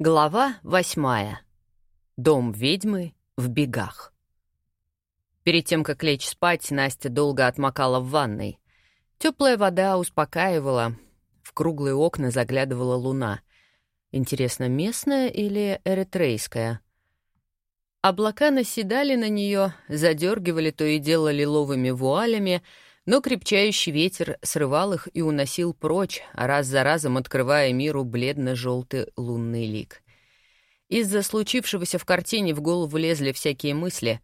Глава восьмая. Дом ведьмы в бегах. Перед тем, как лечь спать, Настя долго отмокала в ванной. Теплая вода успокаивала. В круглые окна заглядывала луна. Интересно, местная или эритрейская? Облака наседали на нее, задергивали то и дело лиловыми вуалями — но крепчающий ветер срывал их и уносил прочь, раз за разом открывая миру бледно-желтый лунный лик. Из-за случившегося в картине в голову лезли всякие мысли.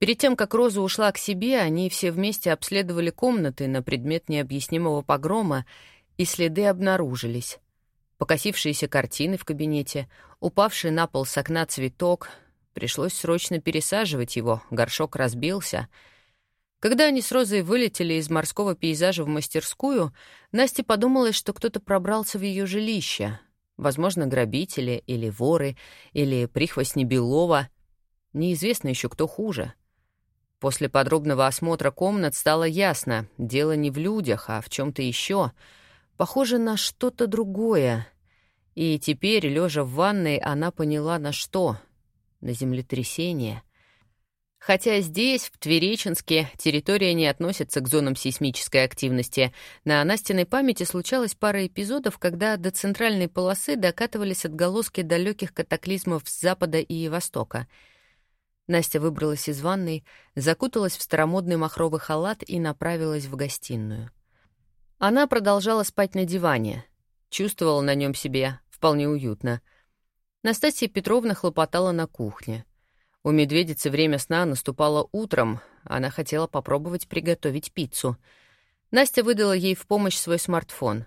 Перед тем, как Роза ушла к себе, они все вместе обследовали комнаты на предмет необъяснимого погрома, и следы обнаружились. Покосившиеся картины в кабинете, упавший на пол с окна цветок. Пришлось срочно пересаживать его, горшок разбился — когда они с Розой вылетели из морского пейзажа в мастерскую, Насте подумалось, что кто-то пробрался в ее жилище. Возможно, грабители или воры, или прихвостни Белова. Неизвестно еще, кто хуже. После подробного осмотра комнат стало ясно, дело не в людях, а в чем то еще. Похоже на что-то другое. И теперь, лежа в ванной, она поняла, на что. На землетрясение — Хотя здесь, в Твереченске, территория не относится к зонам сейсмической активности, на Настиной памяти случалась пара эпизодов, когда до центральной полосы докатывались отголоски далеких катаклизмов с запада и востока. Настя выбралась из ванной, закуталась в старомодный махровый халат и направилась в гостиную. Она продолжала спать на диване, чувствовала на нем себе вполне уютно. Настасья Петровна хлопотала на кухне. У медведицы время сна наступало утром. Она хотела попробовать приготовить пиццу. Настя выдала ей в помощь свой смартфон.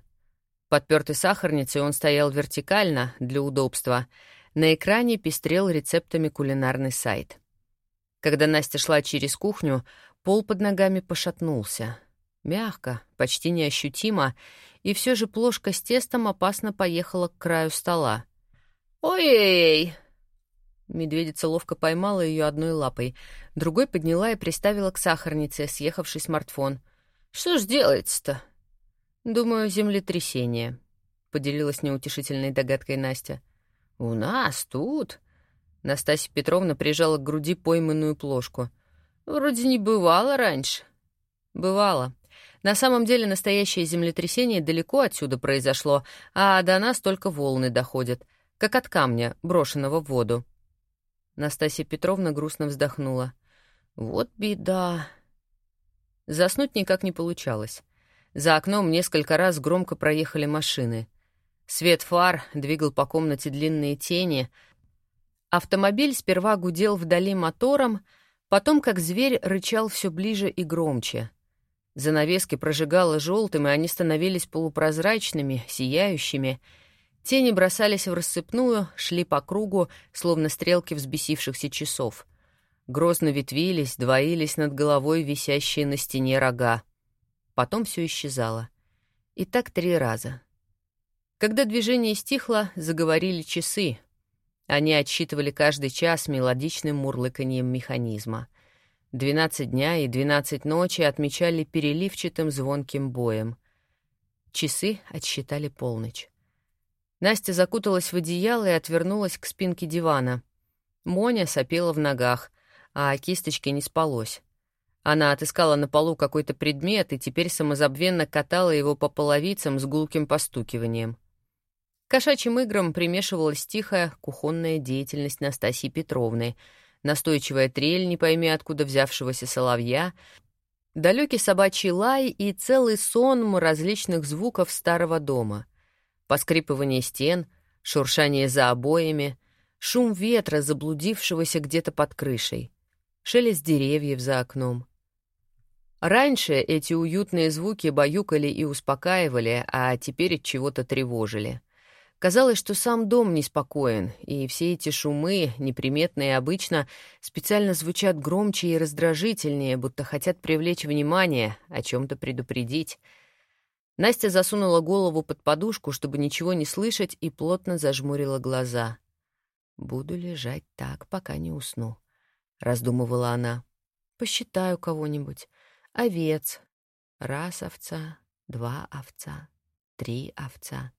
Подпертый сахарницей он стоял вертикально для удобства. На экране пестрел рецептами кулинарный сайт. Когда Настя шла через кухню, пол под ногами пошатнулся. Мягко, почти неощутимо, и все же плошка с тестом опасно поехала к краю стола. «Ой-ей!» Медведица ловко поймала ее одной лапой, другой подняла и приставила к сахарнице, съехавший смартфон. «Что ж делается-то?» «Думаю, землетрясение», — поделилась неутешительной догадкой Настя. «У нас тут...» Настасья Петровна прижала к груди пойманную плошку. «Вроде не бывало раньше». «Бывало. На самом деле настоящее землетрясение далеко отсюда произошло, а до нас только волны доходят, как от камня, брошенного в воду. Настасья Петровна грустно вздохнула. «Вот беда». Заснуть никак не получалось. За окном несколько раз громко проехали машины. Свет фар двигал по комнате длинные тени. Автомобиль сперва гудел вдали мотором, потом, как зверь, рычал все ближе и громче. Занавески прожигало желтым, и они становились полупрозрачными, сияющими — Тени бросались в рассыпную, шли по кругу, словно стрелки взбесившихся часов. Грозно ветвились, двоились над головой висящие на стене рога. Потом все исчезало. И так три раза. Когда движение стихло, заговорили часы. Они отсчитывали каждый час мелодичным мурлыканьем механизма. Двенадцать дня и двенадцать ночи отмечали переливчатым звонким боем. Часы отсчитали полночь. Настя закуталась в одеяло и отвернулась к спинке дивана. Моня сопела в ногах, а кисточке не спалось. Она отыскала на полу какой-то предмет и теперь самозабвенно катала его по половицам с гулким постукиванием. К кошачьим играм примешивалась тихая кухонная деятельность Настасьи Петровны, настойчивая трель, не пойми откуда взявшегося соловья, далекий собачий лай и целый сон различных звуков старого дома — поскрипывание стен, шуршание за обоями, шум ветра, заблудившегося где-то под крышей, шелест деревьев за окном. Раньше эти уютные звуки баюкали и успокаивали, а теперь от чего-то тревожили. Казалось, что сам дом неспокоен, и все эти шумы, неприметные обычно, специально звучат громче и раздражительнее, будто хотят привлечь внимание, о чем-то предупредить — Настя засунула голову под подушку, чтобы ничего не слышать, и плотно зажмурила глаза. «Буду лежать так, пока не усну», — раздумывала она. «Посчитаю кого-нибудь. Овец. Раз овца, два овца, три овца».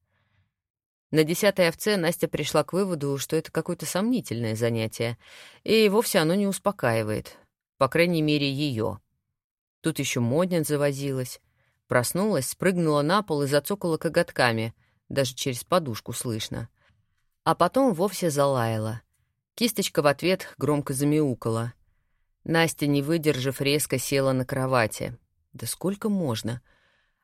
На десятой овце Настя пришла к выводу, что это какое-то сомнительное занятие, и вовсе оно не успокаивает, по крайней мере, ее. Тут еще модня завозилась. Проснулась, спрыгнула на пол и зацокала коготками, даже через подушку слышно. А потом вовсе залаяла. Кисточка в ответ громко замяукала. Настя, не выдержав, резко села на кровати. Да сколько можно?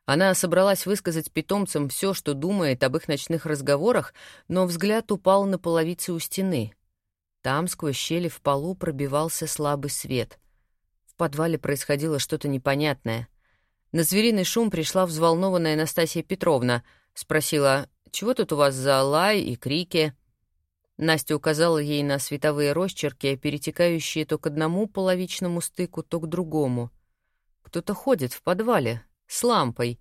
Она собралась высказать питомцам все, что думает об их ночных разговорах, но взгляд упал на половицы у стены. Там сквозь щели в полу пробивался слабый свет. В подвале происходило что-то непонятное. На звериный шум пришла взволнованная Анастасия Петровна. Спросила, «Чего тут у вас за лай и крики?» Настя указала ей на световые росчерки, перетекающие то к одному половичному стыку, то к другому. «Кто-то ходит в подвале», с лампой.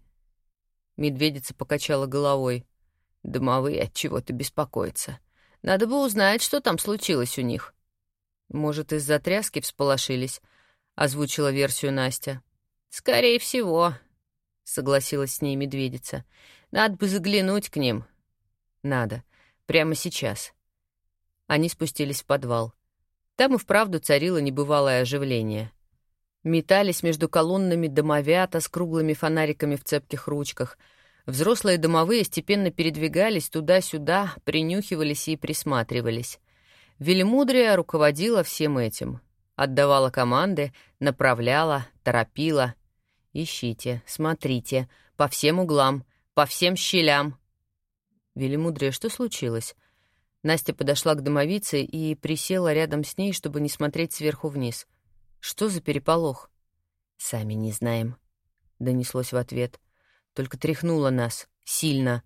Медведица покачала головой. Домовые от чего-то беспокоятся. Надо бы узнать, что там случилось у них. Может, из-за тряски всполошились, озвучила версию Настя. Скорее всего, согласилась с ней медведица. Надо бы заглянуть к ним. Надо. Прямо сейчас. Они спустились в подвал. Там и вправду царило небывалое оживление. Метались между колоннами домовята с круглыми фонариками в цепких ручках. Взрослые домовые степенно передвигались туда-сюда, принюхивались и присматривались. Велимудрия руководила всем этим. Отдавала команды, направляла, торопила. «Ищите, смотрите, по всем углам, по всем щелям». «Велимудрия, что случилось?» Настя подошла к домовице и присела рядом с ней, чтобы не смотреть сверху вниз — что за переполох? Сами не знаем, донеслось в ответ. Только тряхнула нас сильно,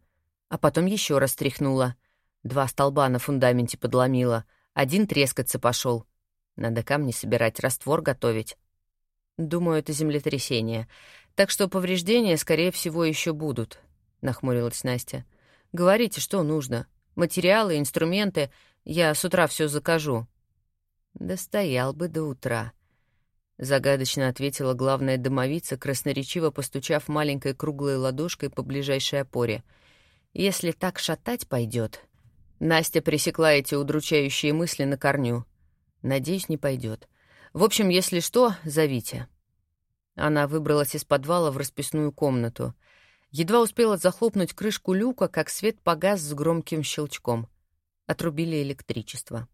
а потом еще раз тряхнула. Два столба на фундаменте подломила, один трескаться пошел. Надо камни собирать, раствор готовить. Думаю, это землетрясение. Так что повреждения, скорее всего, еще будут, нахмурилась Настя. Говорите, что нужно. Материалы, инструменты. Я с утра все закажу. Да стоял бы до утра, Загадочно ответила главная домовица, красноречиво постучав маленькой круглой ладошкой по ближайшей опоре. «Если так шатать пойдет. Настя пресекла эти удручающие мысли на корню. «Надеюсь, не пойдет. В общем, если что, зовите». Она выбралась из подвала в расписную комнату. Едва успела захлопнуть крышку люка, как свет погас с громким щелчком. Отрубили электричество.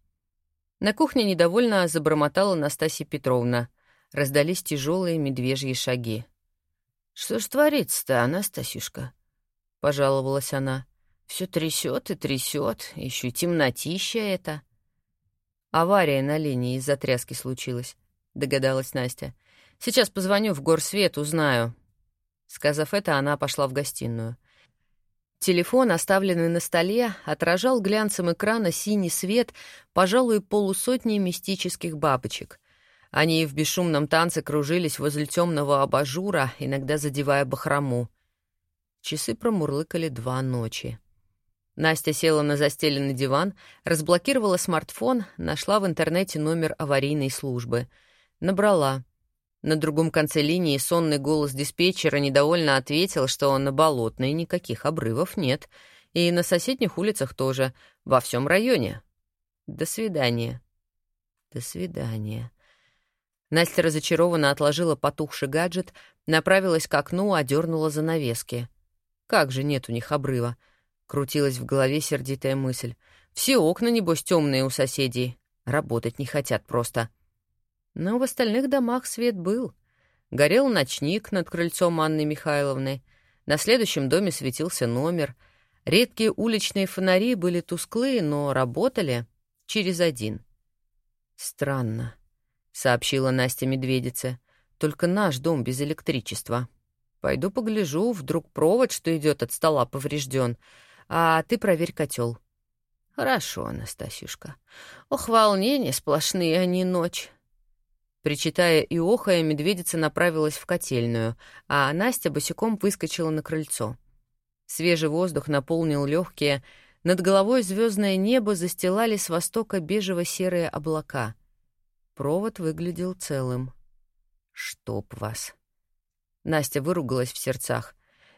На кухне недовольно забормотала Настасья Петровна раздались тяжелые медвежьи шаги. «Что ж творится-то, Анастасюшка?» — пожаловалась она. «Все трясет и трясет, еще темнотища это». «Авария на линии из-за тряски случилась», — догадалась Настя. «Сейчас позвоню в горсвет, узнаю». Сказав это, она пошла в гостиную. Телефон, оставленный на столе, отражал глянцем экрана синий свет, пожалуй, полусотни мистических бабочек — они в бесшумном танце кружились возле темного абажура, иногда задевая бахрому. Часы промурлыкали два ночи. Настя села на застеленный диван, разблокировала смартфон, нашла в интернете номер аварийной службы. Набрала. На другом конце линии сонный голос диспетчера недовольно ответил, что на Болотной никаких обрывов нет, и на соседних улицах тоже, во всем районе. До свидания. До свидания. Настя разочарованно отложила потухший гаджет, направилась к окну, одернула занавески. «Как же нет у них обрыва?» — крутилась в голове сердитая мысль. «Все окна, небось, темные у соседей. Работать не хотят просто». Но в остальных домах свет был. Горел ночник над крыльцом Анны Михайловны. На следующем доме светился номер. Редкие уличные фонари были тусклые, но работали через один. Странно сообщила Настя медведице. Только наш дом без электричества. Пойду погляжу, вдруг провод, что идет от стола, поврежден. А ты проверь котел. Хорошо, Анастасюшка. Ох, волнения сплошные, а не ночь. Причитая и охая, медведица направилась в котельную, а Настя босиком выскочила на крыльцо. Свежий воздух наполнил легкие, над головой звездное небо застилали с востока бежево-серые облака — Провод выглядел целым. «Чтоб вас!» Настя выругалась в сердцах.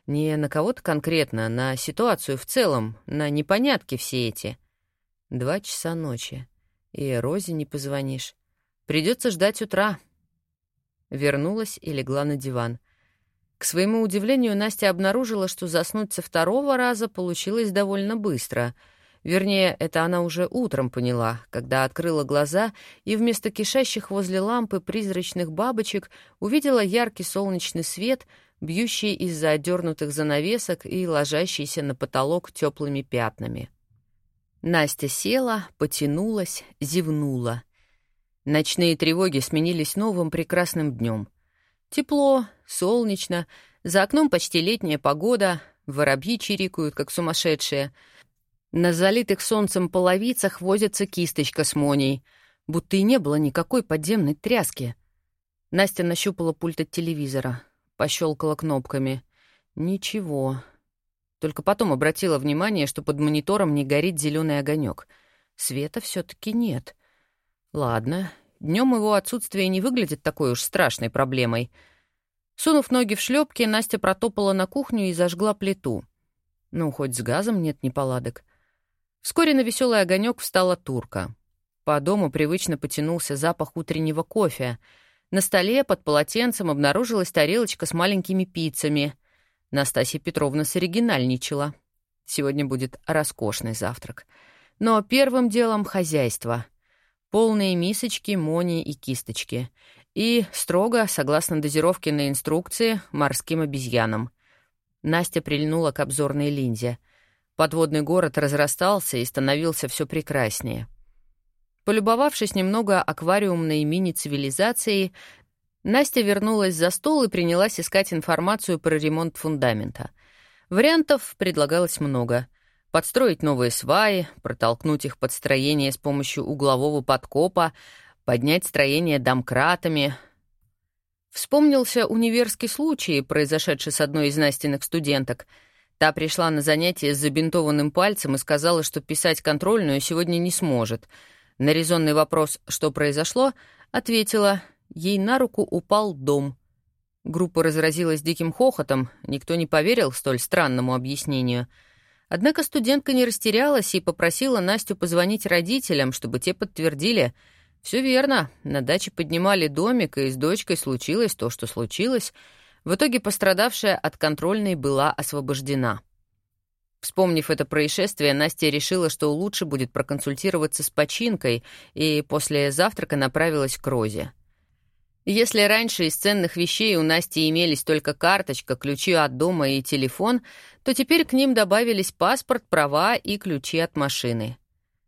Не на кого-то конкретно, на ситуацию в целом, на непонятки все эти. Два часа ночи. И Розе не позвонишь. Придется ждать утра. Вернулась и легла на диван. К своему удивлению, Настя обнаружила, что заснуть со второго раза получилось довольно быстро. Вернее, это она уже утром поняла, когда открыла глаза и вместо кишащих возле лампы призрачных бабочек увидела яркий солнечный свет, бьющий из-за одернутых занавесок и ложащийся на потолок теплыми пятнами. Настя села, потянулась, зевнула. Ночные тревоги сменились новым прекрасным днем. Тепло, солнечно, за окном почти летняя погода, воробьи чирикают, как сумасшедшие. На залитых солнцем половицах возится кисточка с Моней, будто и не было никакой подземной тряски. Настя нащупала пульт от телевизора, пощелкала кнопками. Ничего, только потом обратила внимание, что под монитором не горит зеленый огонек. Света все-таки нет. Ладно, днем его отсутствие не выглядит такой уж страшной проблемой. Сунув ноги в шлепки, Настя протопала на кухню и зажгла плиту. Ну, хоть с газом нет неполадок. Вскоре на веселый огонек встала турка. По дому привычно потянулся запах утреннего кофе. На столе под полотенцем обнаружилась тарелочка с маленькими пиццами — Настасья Петровна соригинальничала. Сегодня будет роскошный завтрак. Но первым делом — хозяйство. Полные мисочки, мони и кисточки. И строго, согласно дозировке на инструкции, морским обезьянам. Настя прильнула к обзорной линзе. Подводный город разрастался и становился все прекраснее. Полюбовавшись немного аквариумной мини-цивилизацией, Настя вернулась за стол и принялась искать информацию про ремонт фундамента. Вариантов предлагалось много. Подстроить новые сваи, протолкнуть их под строение с помощью углового подкопа, поднять строение домкратами. Вспомнился универский случай, произошедший с одной из Настиных студенток. Та пришла на занятие с забинтованным пальцем и сказала, что писать контрольную сегодня не сможет. На резонный вопрос «что произошло?» ответила — ей на руку упал дом. Группа разразилась диким хохотом, никто не поверил столь странному объяснению. Однако студентка не растерялась и попросила Настю позвонить родителям, чтобы те подтвердили. Все верно, на даче поднимали домик, и с дочкой случилось то, что случилось. В итоге пострадавшая от контрольной была освобождена. Вспомнив это происшествие, Настя решила, что лучше будет проконсультироваться с починкой, и после завтрака направилась к Розе. Если раньше из ценных вещей у Насти имелись только карточка, ключи от дома и телефон, то теперь к ним добавились паспорт, права и ключи от машины.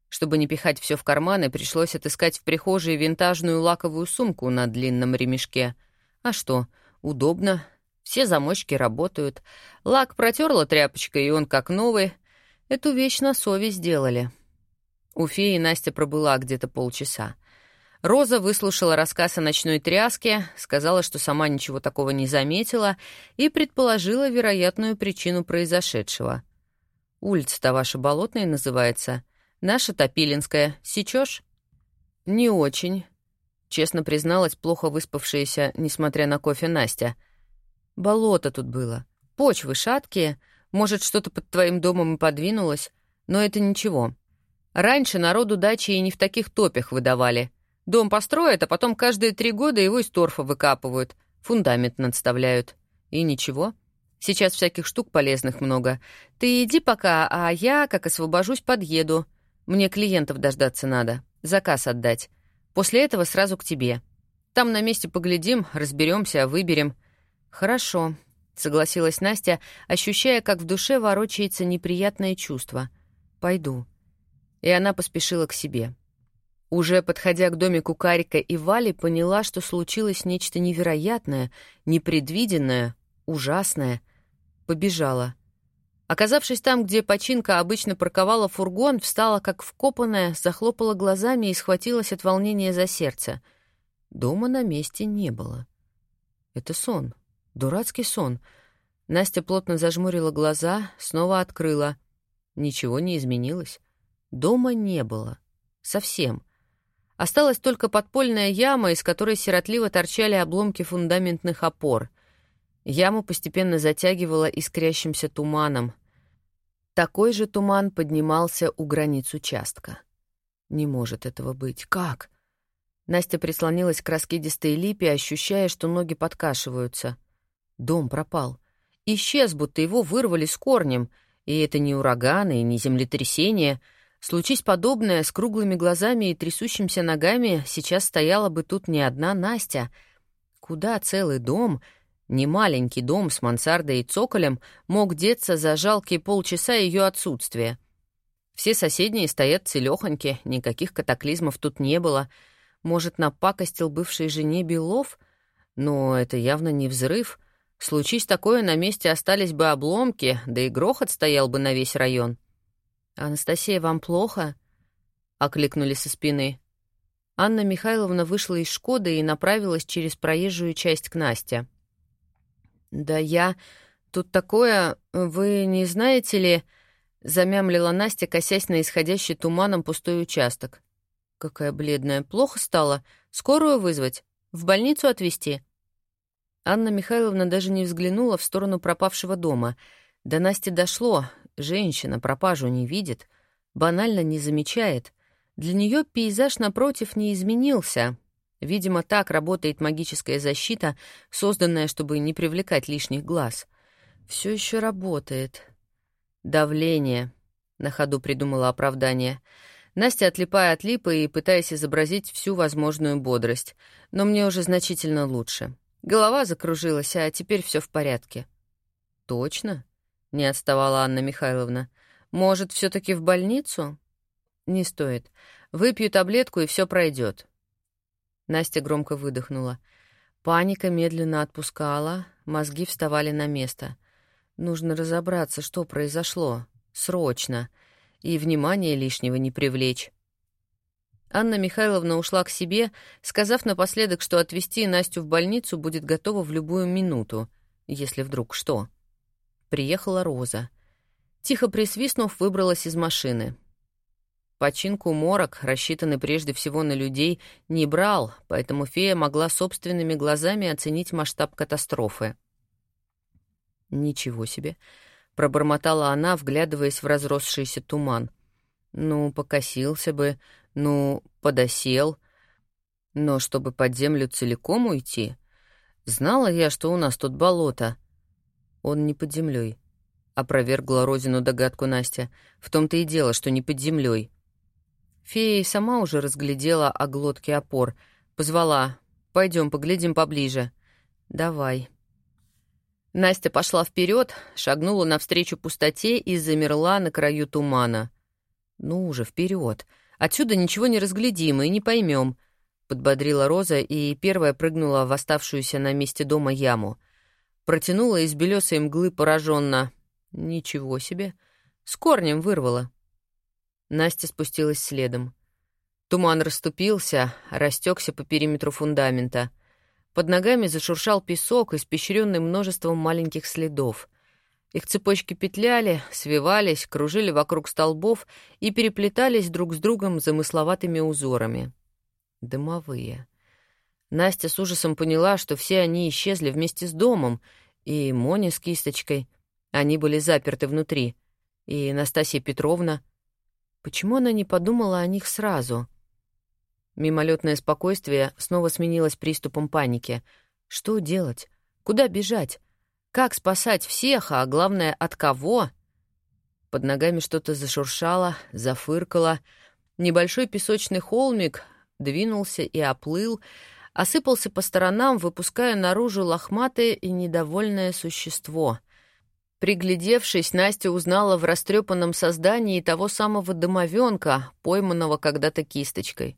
Чтобы не пихать все в карманы, пришлось отыскать в прихожей винтажную лаковую сумку на длинном ремешке. А что, удобно. Все замочки работают. Лак протерла тряпочкой, и он как новый. Эту вещь на совесть сделали. У феи Настя пробыла где-то полчаса. Роза выслушала рассказ о ночной тряске, сказала, что сама ничего такого не заметила и предположила вероятную причину произошедшего. «Улица-то ваша болотная называется. Наша Топилинская. Сечешь?» «Не очень», — честно призналась плохо выспавшаяся, несмотря на кофе, Настя. «Болото тут было. Почвы шаткие. Может, что-то под твоим домом и подвинулось. Но это ничего. Раньше народу дачи и не в таких топях выдавали». Дом построят, а потом каждые три года его из торфа выкапывают, фундамент надставляют. И ничего. Сейчас всяких штук полезных много. Ты иди пока, а я, как освобожусь, подъеду. Мне клиентов дождаться надо, заказ отдать. После этого сразу к тебе. Там на месте поглядим, разберемся, выберем. Хорошо, согласилась Настя, ощущая, как в душе ворочается неприятное чувство. Пойду. И она поспешила к себе. Уже подходя к домику Карика и Вали, поняла, что случилось нечто невероятное, непредвиденное, ужасное. Побежала. Оказавшись там, где починка обычно парковала фургон, встала как вкопанная, захлопала глазами и схватилась от волнения за сердце. Дома на месте не было. Это сон. Дурацкий сон. Настя плотно зажмурила глаза, снова открыла. Ничего не изменилось. Дома не было. Совсем. Осталась только подпольная яма, из которой сиротливо торчали обломки фундаментных опор. Яму постепенно затягивало искрящимся туманом. Такой же туман поднимался у границ участка. Не может этого быть. Как? Настя прислонилась к раскидистой липе, ощущая, что ноги подкашиваются. Дом пропал. Исчез, будто его вырвали с корнем. И это не ураганы, и не землетрясение. Случись подобное, с круглыми глазами и трясущимися ногами сейчас стояла бы тут не одна Настя. Куда целый дом, не маленький дом с мансардой и цоколем, мог деться за жалкие полчаса ее отсутствия? Все соседние стоят целёхоньки, никаких катаклизмов тут не было — может, напакостил бывшей жене Белов? Но это явно не взрыв. Случись такое, на месте остались бы обломки, да и грохот стоял бы на весь район. «Анастасия, вам плохо?» — окликнули со спины. Анна Михайловна вышла из «Шкоды» и направилась через проезжую часть к Насте. «Да я... Тут такое... Вы не знаете ли...» — замямлила Настя, косясь на исходящий туманом пустой участок. Какая бледная. Плохо стало. Скорую вызвать? В больницу отвезти?» Анна Михайловна даже не взглянула в сторону пропавшего дома. До Насти дошло. Женщина пропажу не видит, банально не замечает. Для нее пейзаж напротив не изменился. Видимо, так работает магическая защита, созданная, чтобы не привлекать лишних глаз. Все еще работает. Давление. На ходу придумала оправдание. Настя, отлипая от липы и пытаясь изобразить всю возможную бодрость. Но мне уже значительно лучше. Голова закружилась, а теперь все в порядке. «Точно?» — не отставала Анна Михайловна. «Может, все таки в больницу?» «Не стоит. Выпью таблетку, и все пройдет. Настя громко выдохнула. Паника медленно отпускала, мозги вставали на место. Нужно разобраться, что произошло. Срочно и внимания лишнего не привлечь. Анна Михайловна ушла к себе, сказав напоследок, что отвезти Настю в больницу будет готова в любую минуту, если вдруг что. Приехала Роза. Тихо присвистнув, выбралась из машины. Починку морок, рассчитанный прежде всего на людей, не брал, поэтому фея могла собственными глазами оценить масштаб катастрофы. Ничего себе. — пробормотала она, вглядываясь в разросшийся туман. «Ну, покосился бы, ну, подосел. Но чтобы под землю целиком уйти? Знала я, что у нас тут болото. Он не под землей. опровергла Розину догадку Настя. «В том-то и дело, что не под землей. Фея сама уже разглядела оглотки опор. Позвала. «Пойдем, поглядим поближе». «Давай», Настя пошла вперед, шагнула навстречу пустоте и замерла на краю тумана. «Ну уже, вперед! Отсюда ничего не разглядим и не поймем», — подбодрила Роза и первая прыгнула в оставшуюся на месте дома яму. Протянула из белесой мглы пораженно. «Ничего себе! С корнем вырвала!» Настя спустилась следом. Туман расступился, растекся по периметру фундамента — под ногами зашуршал песок, испещренный множеством маленьких следов. Их цепочки петляли, свивались, кружили вокруг столбов и переплетались друг с другом замысловатыми узорами. Дымовые. Настя с ужасом поняла, что все они исчезли вместе с домом, и Моня с кисточкой. Они были заперты внутри. И Настасья Петровна. Почему она не подумала о них сразу? Мимолетное спокойствие снова сменилось приступом паники. Что делать? Куда бежать? Как спасать всех, а главное, от кого? Под ногами что-то зашуршало, зафыркало. Небольшой песочный холмик двинулся и оплыл, осыпался по сторонам, выпуская наружу лохматое и недовольное существо. Приглядевшись, Настя узнала в растрепанном создании того самого домовенка, пойманного когда-то кисточкой.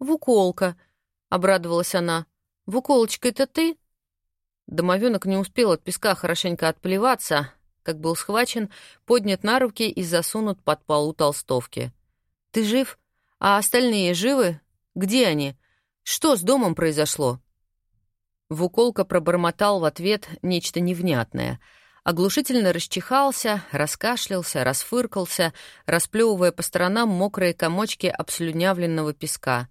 «Вуколка», — обрадовалась она. «Вуколочка, это ты?» Домовенок не успел от песка хорошенько отплеваться, как был схвачен, поднят на руки и засунут под полу толстовки. «Ты жив? А остальные живы? Где они? Что с домом произошло?» Вуколка пробормотал в ответ нечто невнятное — оглушительно расчихался, раскашлялся, расфыркался, расплевывая по сторонам мокрые комочки обслюнявленного песка.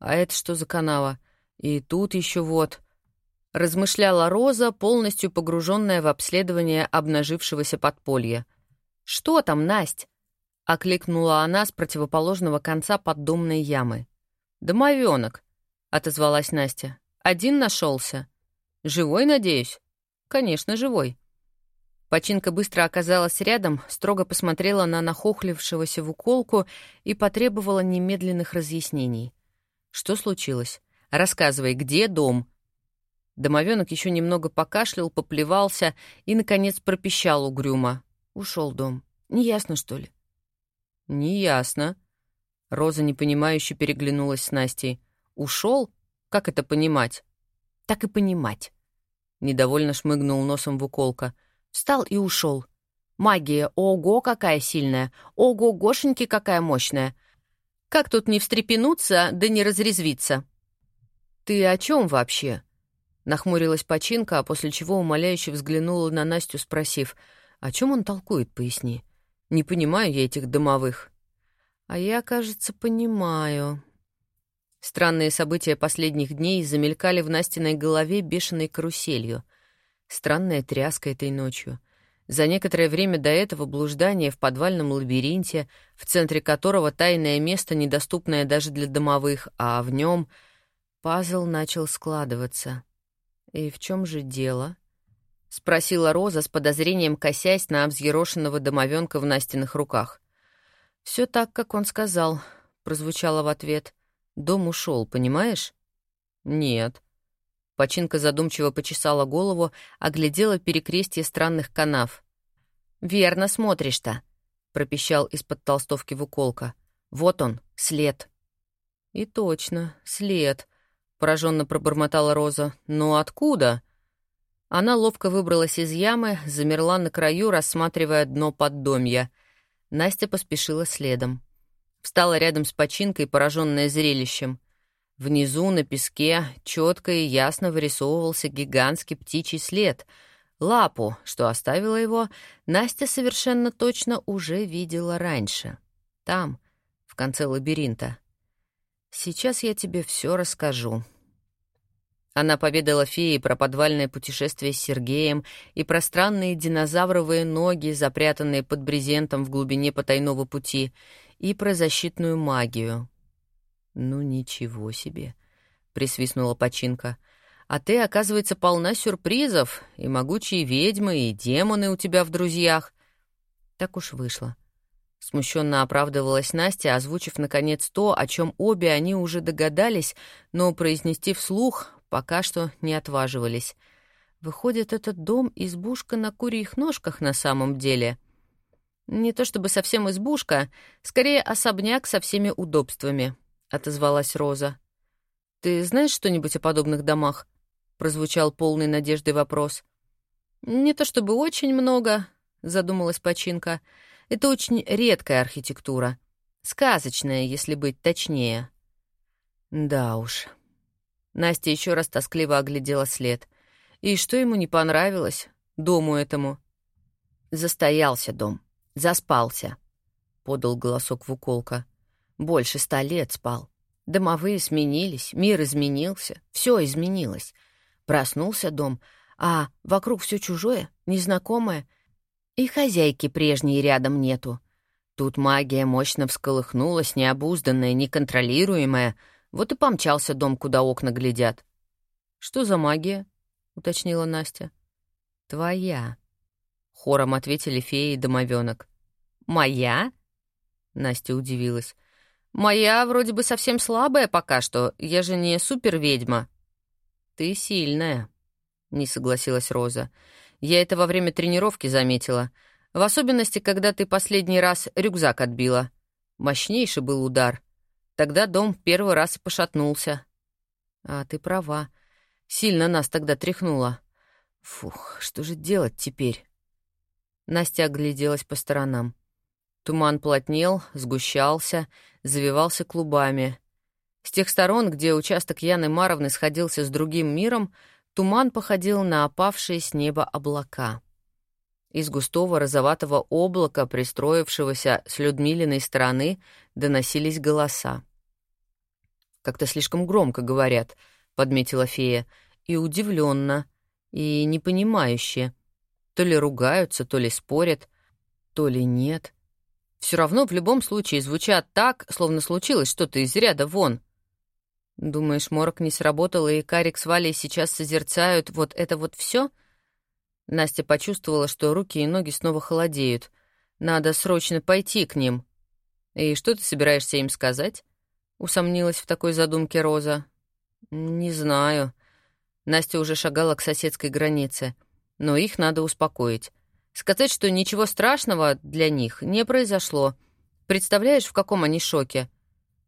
А это что за канава? И тут еще вот. Размышляла Роза, полностью погруженная в обследование обнажившегося подполья. «Что там, Насть?» — окликнула она с противоположного конца поддомной ямы. «Домовенок», — отозвалась Настя. «Один нашелся. Живой, надеюсь?» «Конечно, живой». Починка быстро оказалась рядом, строго посмотрела на нахохлившегося в уколку и потребовала немедленных разъяснений. «Что случилось? Рассказывай, где дом?» Домовенок еще немного покашлял, поплевался и, наконец, пропищал угрюмо. Ушел дом. Неясно, что ли? Неясно. Роза непонимающе переглянулась с Настей. Ушел? Как это понимать? Так и понимать. Недовольно шмыгнул носом в уколка. Встал и ушел. Магия, ого, какая сильная! Ого, Гошеньки, какая мощная! Как тут не встрепенуться, да не разрезвиться? Ты о чем вообще? Нахмурилась починка, а после чего умоляюще взглянула на Настю, спросив, «О чем он толкует, поясни? Не понимаю я этих домовых». «А я, кажется, понимаю». Странные события последних дней замелькали в Настиной голове бешеной каруселью. Странная тряска этой ночью. За некоторое время до этого блуждание в подвальном лабиринте, в центре которого тайное место, недоступное даже для домовых, а в нем пазл начал складываться — «И в чем же дело?» — спросила Роза с подозрением, косясь на взъерошенного домовенка в Настиных руках. Все так, как он сказал», — прозвучало в ответ. «Дом ушел, понимаешь?» «Нет». Починка задумчиво почесала голову, оглядела перекрестие странных канав. «Верно смотришь-то», — пропищал из-под толстовки Вуколка. «Вот он, след». «И точно, след», пораженно пробормотала Роза. «Но откуда?» Она ловко выбралась из ямы, замерла на краю, рассматривая дно поддомья. Настя поспешила следом. Встала рядом с починкой, пораженная зрелищем. Внизу, на песке, четко и ясно вырисовывался гигантский птичий след. Лапу, что оставила его, Настя совершенно точно уже видела раньше. Там, в конце лабиринта. Сейчас я тебе все расскажу». Она поведала фее про подвальное путешествие с Сергеем и про странные динозавровые ноги, запрятанные под брезентом в глубине потайного пути, и про защитную магию. «Ну ничего себе!» — присвистнула починка. «А ты, оказывается, полна сюрпризов, и могучие ведьмы, и демоны у тебя в друзьях». Так уж вышло. Смущенно оправдывалась Настя, озвучив, наконец, то, о чем обе они уже догадались, но произнести вслух пока что не отваживались. Выходит, этот дом — избушка на курьих ножках на самом деле. Не то чтобы совсем избушка, скорее особняк со всеми удобствами, — отозвалась Роза. «Ты знаешь что-нибудь о подобных домах?» — прозвучал полный надежды вопрос. «Не то чтобы очень много», — задумалась починка, — это очень редкая архитектура. Сказочная, если быть точнее. Да уж. Настя еще раз тоскливо оглядела след. И что ему не понравилось? Дому этому. Застоялся дом. Заспался. Подал голосок Вуколка. Больше ста лет спал. Домовые сменились, мир изменился, все изменилось. Проснулся дом, а вокруг все чужое, незнакомое — и хозяйки прежней рядом нету. Тут магия мощно всколыхнулась, необузданная, неконтролируемая. Вот и помчался дом, куда окна глядят. «Что за магия?» — уточнила Настя. «Твоя», — хором ответили феи и домовенок. «Моя?» — Настя удивилась. «Моя вроде бы совсем слабая пока что, я же не супер-ведьма». «Ты сильная», — не согласилась Роза. Я это во время тренировки заметила. В особенности, когда ты последний раз рюкзак отбила. Мощнейший был удар. Тогда дом первый раз и пошатнулся. А ты права. Сильно нас тогда тряхнуло. Фух, что же делать теперь? Настя огляделась по сторонам. Туман плотнел, сгущался, завивался клубами. С тех сторон, где участок Яны Маровны сходился с другим миром, Туман походил на опавшие с неба облака. Из густого розоватого облака, пристроившегося с Людмилиной стороны, доносились голоса. «Как-то слишком громко говорят», — подметила фея. и удивленно, и непонимающе. То ли ругаются, то ли спорят, то ли нет. Все равно в любом случае звучат так, словно случилось что-то из ряда вон. Думаешь, морок не сработал, и Карик с Валей сейчас созерцают вот это вот все? Настя почувствовала, что руки и ноги снова холодеют. Надо срочно пойти к ним. И что ты собираешься им сказать? Усомнилась в такой задумке Роза. Не знаю. Настя уже шагала к соседской границе. Но их надо успокоить. Сказать, что ничего страшного для них не произошло. Представляешь, в каком они шоке?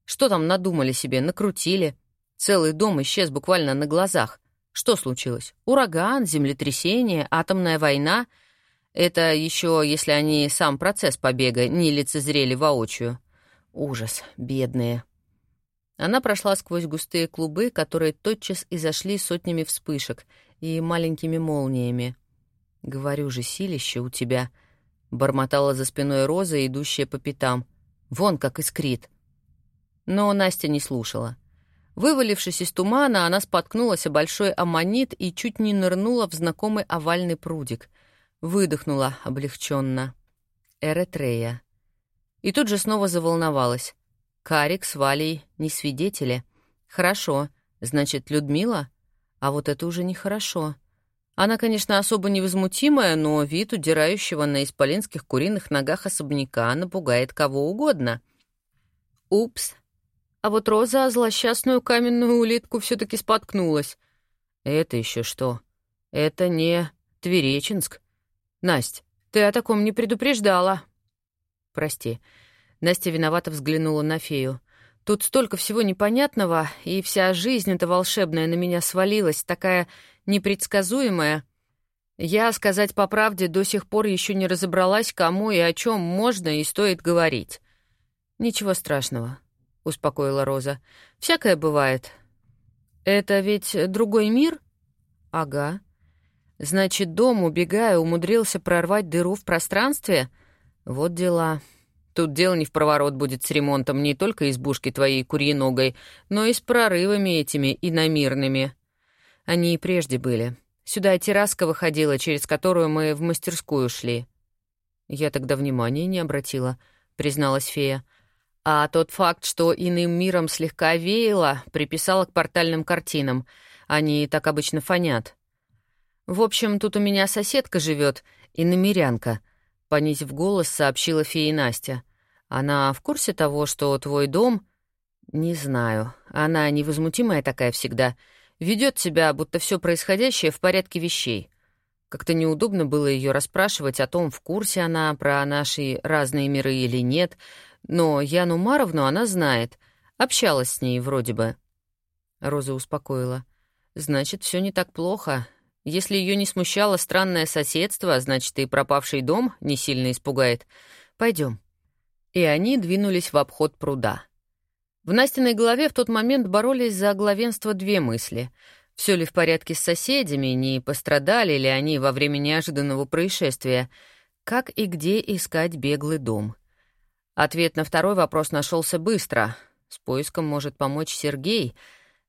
Что там надумали себе, накрутили? Целый дом исчез буквально на глазах. Что случилось? Ураган, землетрясение, атомная война? Это еще, если они сам процесс побега не лицезрели воочию. Ужас, бедные. Она прошла сквозь густые клубы, которые тотчас изошли сотнями вспышек и маленькими молниями. «Говорю же, силище у тебя», — бормотала за спиной Роза, идущая по пятам. «Вон как искрит». Но Настя не слушала. Вывалившись из тумана, она споткнулась о большой аммонит и чуть не нырнула в знакомый овальный прудик. Выдохнула облегченно. Эретрея. И тут же снова заволновалась. Карик с Валей не свидетели. Хорошо, значит, Людмила? А вот это уже нехорошо. Она, конечно, особо невозмутимая, но вид удирающего на исполинских куриных ногах особняка напугает кого угодно. Упс. А вот Роза о злосчастную каменную улитку все таки споткнулась. Это еще что? Это не Твереченск. Насть, ты о таком не предупреждала. Прости. Настя виновато взглянула на фею. Тут столько всего непонятного, и вся жизнь эта волшебная на меня свалилась, такая непредсказуемая. Я, сказать по правде, до сих пор еще не разобралась, кому и о чем можно и стоит говорить. «Ничего страшного», — успокоила Роза. «Всякое бывает». «Это ведь другой мир?» «Ага». «Значит, дом, убегая, умудрился прорвать дыру в пространстве?» «Вот дела». Тут дело не в проворот будет с ремонтом не только избушки твоей курьеногой, но и с прорывами этими иномирными. Они и прежде были. Сюда терраска выходила, через которую мы в мастерскую шли. Я тогда внимания не обратила, призналась фея. А тот факт, что иным миром слегка веяло, приписала к портальным картинам. Они так обычно фонят. В общем, тут у меня соседка живет, иномирянка, понизив голос, сообщила фея Настя. Она в курсе того, что твой дом... Не знаю. Она невозмутимая такая всегда — Ведет себя, будто все происходящее в порядке вещей. Как-то неудобно было ее расспрашивать о том, в курсе она про наши разные миры или нет, но Яну Маровну она знает. Общалась с ней вроде бы. Роза успокоила. Значит, все не так плохо. Если ее не смущало странное соседство, значит, и пропавший дом не сильно испугает. Пойдем. И они двинулись в обход пруда. В Настиной голове в тот момент боролись за главенство две мысли. Все ли в порядке с соседями, не пострадали ли они во время неожиданного происшествия? Как и где искать беглый дом? Ответ на второй вопрос нашелся быстро. С поиском может помочь Сергей.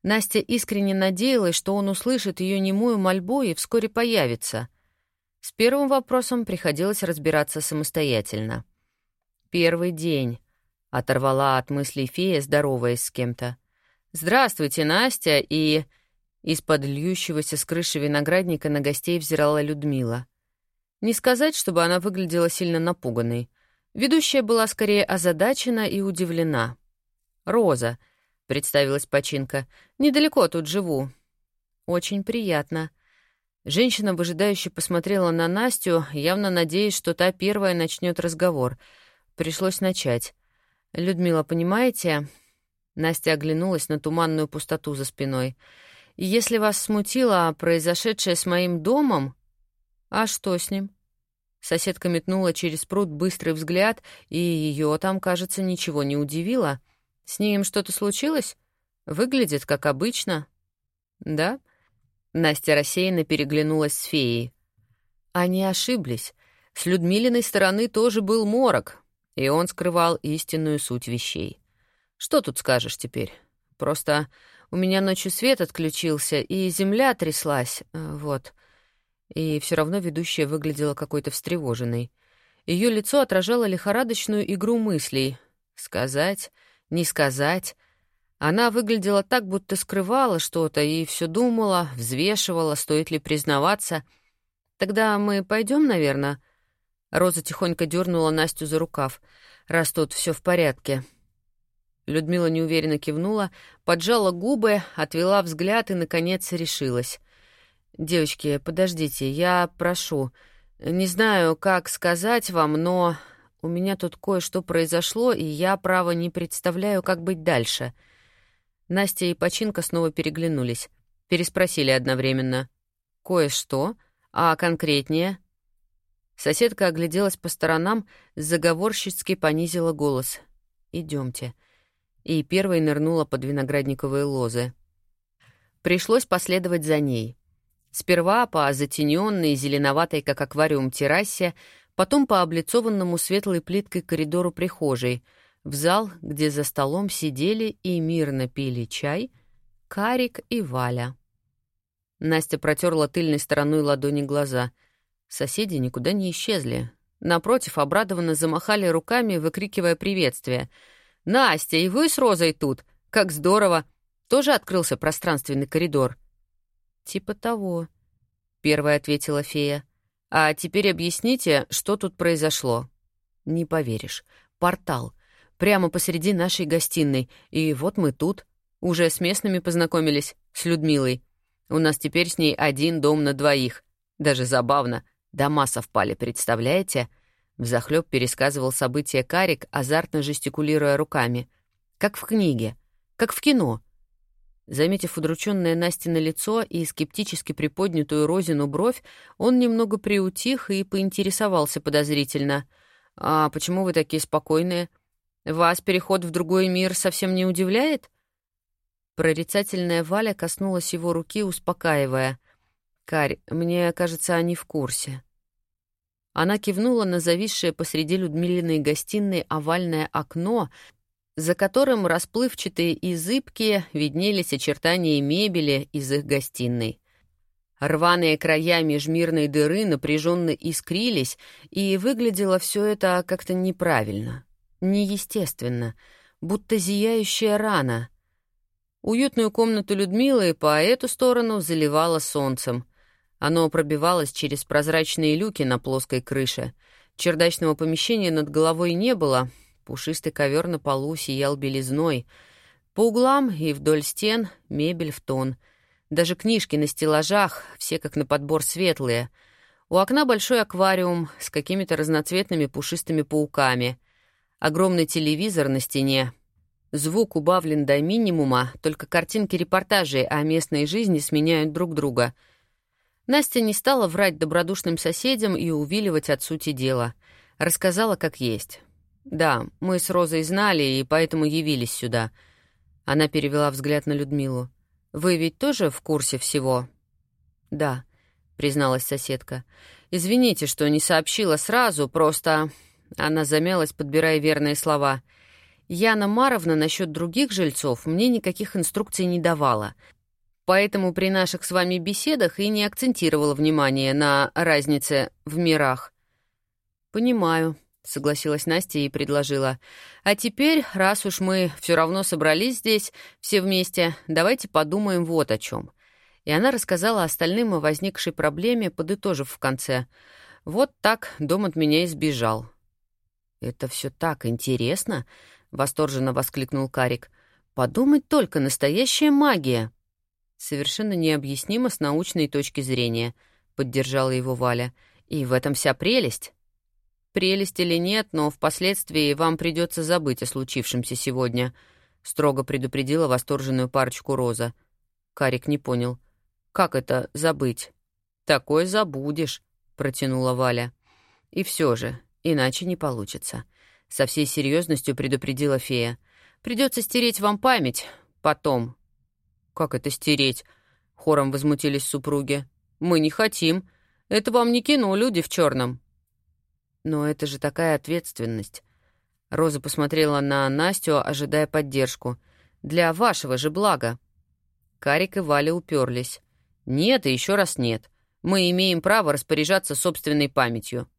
Настя искренне надеялась, что он услышит ее немую мольбу и вскоре появится. С первым вопросом приходилось разбираться самостоятельно. Первый день. Оторвала от мыслей фея, здороваясь с кем-то. «Здравствуйте, Настя!» И из-под льющегося с крыши виноградника на гостей взирала Людмила. Не сказать, чтобы она выглядела сильно напуганной. Ведущая была скорее озадачена и удивлена. «Роза», — представилась починка, — «недалеко тут живу». «Очень приятно». Женщина выжидающе посмотрела на Настю, явно надеясь, что та первая начнет разговор. Пришлось начать. «Людмила, понимаете...» Настя оглянулась на туманную пустоту за спиной. «Если вас смутило произошедшее с моим домом...» «А что с ним?» Соседка метнула через пруд быстрый взгляд, и ее там, кажется, ничего не удивило. «С ним что-то случилось? Выглядит как обычно». «Да?» Настя рассеянно переглянулась с феей. Они ошиблись. С Людмилиной стороны тоже был морок, и он скрывал истинную суть вещей. Что тут скажешь теперь? Просто У меня ночью свет отключился, и земля тряслась, э, вот. И все равно ведущая выглядела какой-то встревоженной. Ее лицо отражало лихорадочную игру мыслей. Сказать, не сказать. Она выглядела так, будто скрывала что-то и все думала, взвешивала, стоит ли признаваться. «Тогда мы пойдем, наверное?» Роза тихонько дернула Настю за рукав. «Раз тут все в порядке». Людмила неуверенно кивнула, поджала губы, отвела взгляд и, наконец, решилась. «Девочки, подождите, я прошу. Не знаю, как сказать вам, но у меня тут кое-что произошло, и я, право, не представляю, как быть дальше». Настя и Починка снова переглянулись. Переспросили одновременно. «Кое-что? А конкретнее?» Соседка огляделась по сторонам, заговорщицки понизила голос. «Идемте» и первой нырнула под виноградниковые лозы. Пришлось последовать за ней. Сперва по затененной, зеленоватой, как аквариум, террасе, потом по облицованному светлой плиткой коридору прихожей, в зал, где за столом сидели и мирно пили чай Карик и Валя. Настя протерла тыльной стороной ладони глаза. Соседи никуда не исчезли. Напротив, обрадованно замахали руками, выкрикивая приветствие — «Настя, и вы с Розой тут? Как здорово! Тоже открылся пространственный коридор?» «Типа того», — первая ответила фея. «А теперь объясните, что тут произошло». «Не поверишь. Портал. Прямо посреди нашей гостиной. И вот мы тут. Уже с местными познакомились, с Людмилой. У нас теперь с ней один дом на двоих. Даже забавно. Дома совпали, представляете?» Взахлёб пересказывал события Карик, азартно жестикулируя руками. «Как в книге. Как в кино». Заметив удрученное Настино лицо и скептически приподнятую Розину бровь, он немного приутих и поинтересовался подозрительно. «А почему вы такие спокойные? Вас переход в другой мир совсем не удивляет?» Прорицательная Валя коснулась его руки, успокаивая. «Карь, мне кажется, они в курсе». Она кивнула на зависшее посреди Людмилиной гостиной овальное окно, за которым расплывчатые и зыбкие виднелись очертания мебели из их гостиной. Рваные края межмирной дыры напряженно искрились, и выглядело все это как-то неправильно, неестественно, будто зияющая рана. Уютную комнату Людмилы по эту сторону заливало солнцем — оно пробивалось через прозрачные люки на плоской крыше. Чердачного помещения над головой не было. Пушистый ковер на полу сиял белизной. По углам и вдоль стен мебель в тон. Даже книжки на стеллажах, все как на подбор светлые. У окна большой аквариум с какими-то разноцветными пушистыми пауками. Огромный телевизор на стене. Звук убавлен до минимума, только картинки репортажей о местной жизни сменяют друг друга — Настя не стала врать добродушным соседям и увиливать от сути дела. Рассказала, как есть. «Да, мы с Розой знали и поэтому явились сюда». Она перевела взгляд на Людмилу. «Вы ведь тоже в курсе всего?» «Да», — призналась соседка. «Извините, что не сообщила сразу, просто...» Она замялась, подбирая верные слова. «Яна Маровна насчет других жильцов мне никаких инструкций не давала. Поэтому при наших с вами беседах и не акцентировала внимание на разнице в мирах. «Понимаю», — согласилась Настя и предложила. «А теперь, раз уж мы все равно собрались здесь, все вместе, давайте подумаем вот о чем. И она рассказала остальным о возникшей проблеме, подытожив в конце. «Вот так дом от меня избежал». «Это все так интересно!» — восторженно воскликнул Карик. «Подумать только, настоящая магия!» Совершенно необъяснимо с научной точки зрения, поддержала его Валя. И в этом вся прелесть. Прелесть или нет, но впоследствии вам придется забыть о случившемся сегодня, строго предупредила восторженную парочку Роза. Карик не понял. Как это забыть? Такое забудешь, протянула Валя. И все же, иначе не получится. Со всей серьезностью предупредила фея. Придется стереть вам память потом, «Как это стереть?» — хором возмутились супруги. «Мы не хотим. Это вам не кино, люди в черном. «Но это же такая ответственность». Роза посмотрела на Настю, ожидая поддержку. «Для вашего же блага». Карик и Валя уперлись. «Нет и еще раз нет. Мы имеем право распоряжаться собственной памятью».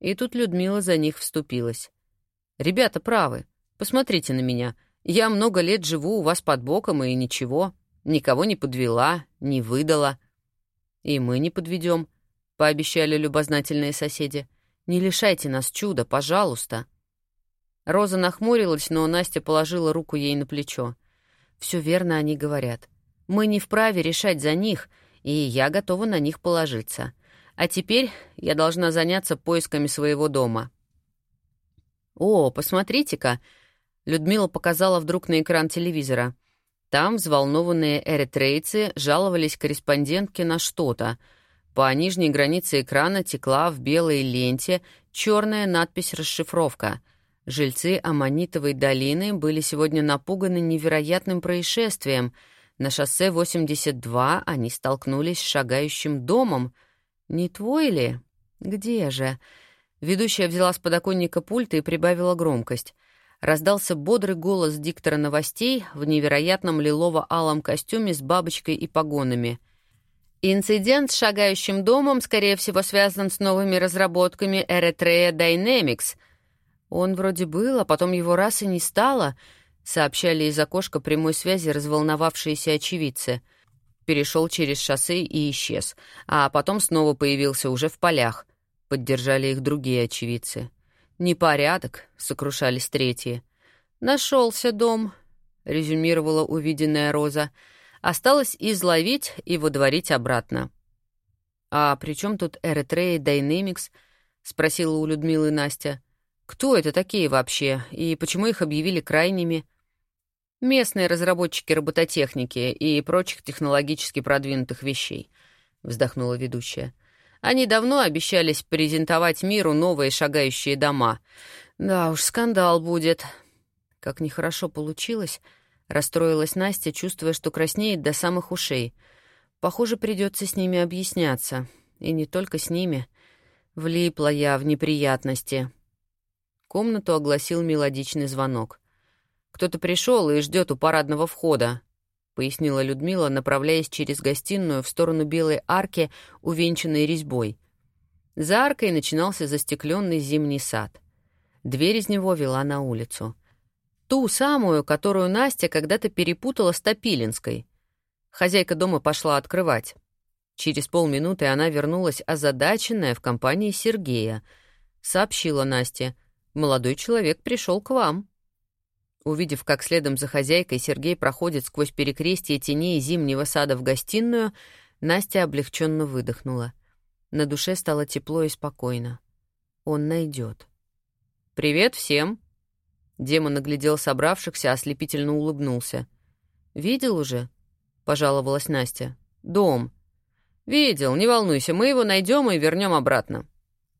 И тут Людмила за них вступилась. «Ребята правы. Посмотрите на меня. Я много лет живу у вас под боком, и ничего. Никого не подвела, не выдала. И мы не подведем, пообещали любознательные соседи. Не лишайте нас чуда, пожалуйста. Роза нахмурилась, но Настя положила руку ей на плечо. Все верно они говорят. Мы не вправе решать за них, и я готова на них положиться. А теперь я должна заняться поисками своего дома. О, посмотрите-ка, Людмила показала вдруг на экран телевизора. Там взволнованные эритрейцы жаловались корреспондентке на что-то. По нижней границе экрана текла в белой ленте черная надпись-расшифровка. Жильцы Аммонитовой долины были сегодня напуганы невероятным происшествием. На шоссе 82 они столкнулись с шагающим домом. «Не твой ли? Где же?» Ведущая взяла с подоконника пульта и прибавила громкость раздался бодрый голос диктора новостей в невероятном лилово-алом костюме с бабочкой и погонами. Инцидент с шагающим домом, скорее всего, связан с новыми разработками Eritrea Dynamics. Он вроде был, а потом его раз и не стало, сообщали из окошка прямой связи разволновавшиеся очевидцы. Перешел через шоссе и исчез, а потом снова появился уже в полях. Поддержали их другие очевидцы. «Непорядок», — сокрушались третьи. «Нашелся дом», — резюмировала увиденная Роза. «Осталось изловить и выдворить обратно». «А при чем тут Eritrea Dynamics?» — спросила у Людмилы Настя. «Кто это такие вообще, и почему их объявили крайними?» «Местные разработчики робототехники и прочих технологически продвинутых вещей», — вздохнула ведущая. Они давно обещались презентовать миру новые шагающие дома. Да уж, скандал будет. Как нехорошо получилось, расстроилась Настя, чувствуя, что краснеет до самых ушей. Похоже, придется с ними объясняться. И не только с ними. Влипла я в неприятности. Комнату огласил мелодичный звонок. Кто-то пришел и ждет у парадного входа. — пояснила Людмила, направляясь через гостиную в сторону белой арки, увенчанной резьбой. За аркой начинался застекленный зимний сад. Дверь из него вела на улицу. Ту самую, которую Настя когда-то перепутала с Топилинской. Хозяйка дома пошла открывать. Через полминуты она вернулась озадаченная в компании Сергея. Сообщила Насте, «Молодой человек пришел к вам». Увидев, как следом за хозяйкой Сергей проходит сквозь перекрестие теней зимнего сада в гостиную, Настя облегченно выдохнула. На душе стало тепло и спокойно. Он найдет. «Привет всем!» Демон оглядел собравшихся, ослепительно улыбнулся. «Видел уже?» — пожаловалась Настя. «Дом». «Видел, не волнуйся, мы его найдем и вернем обратно».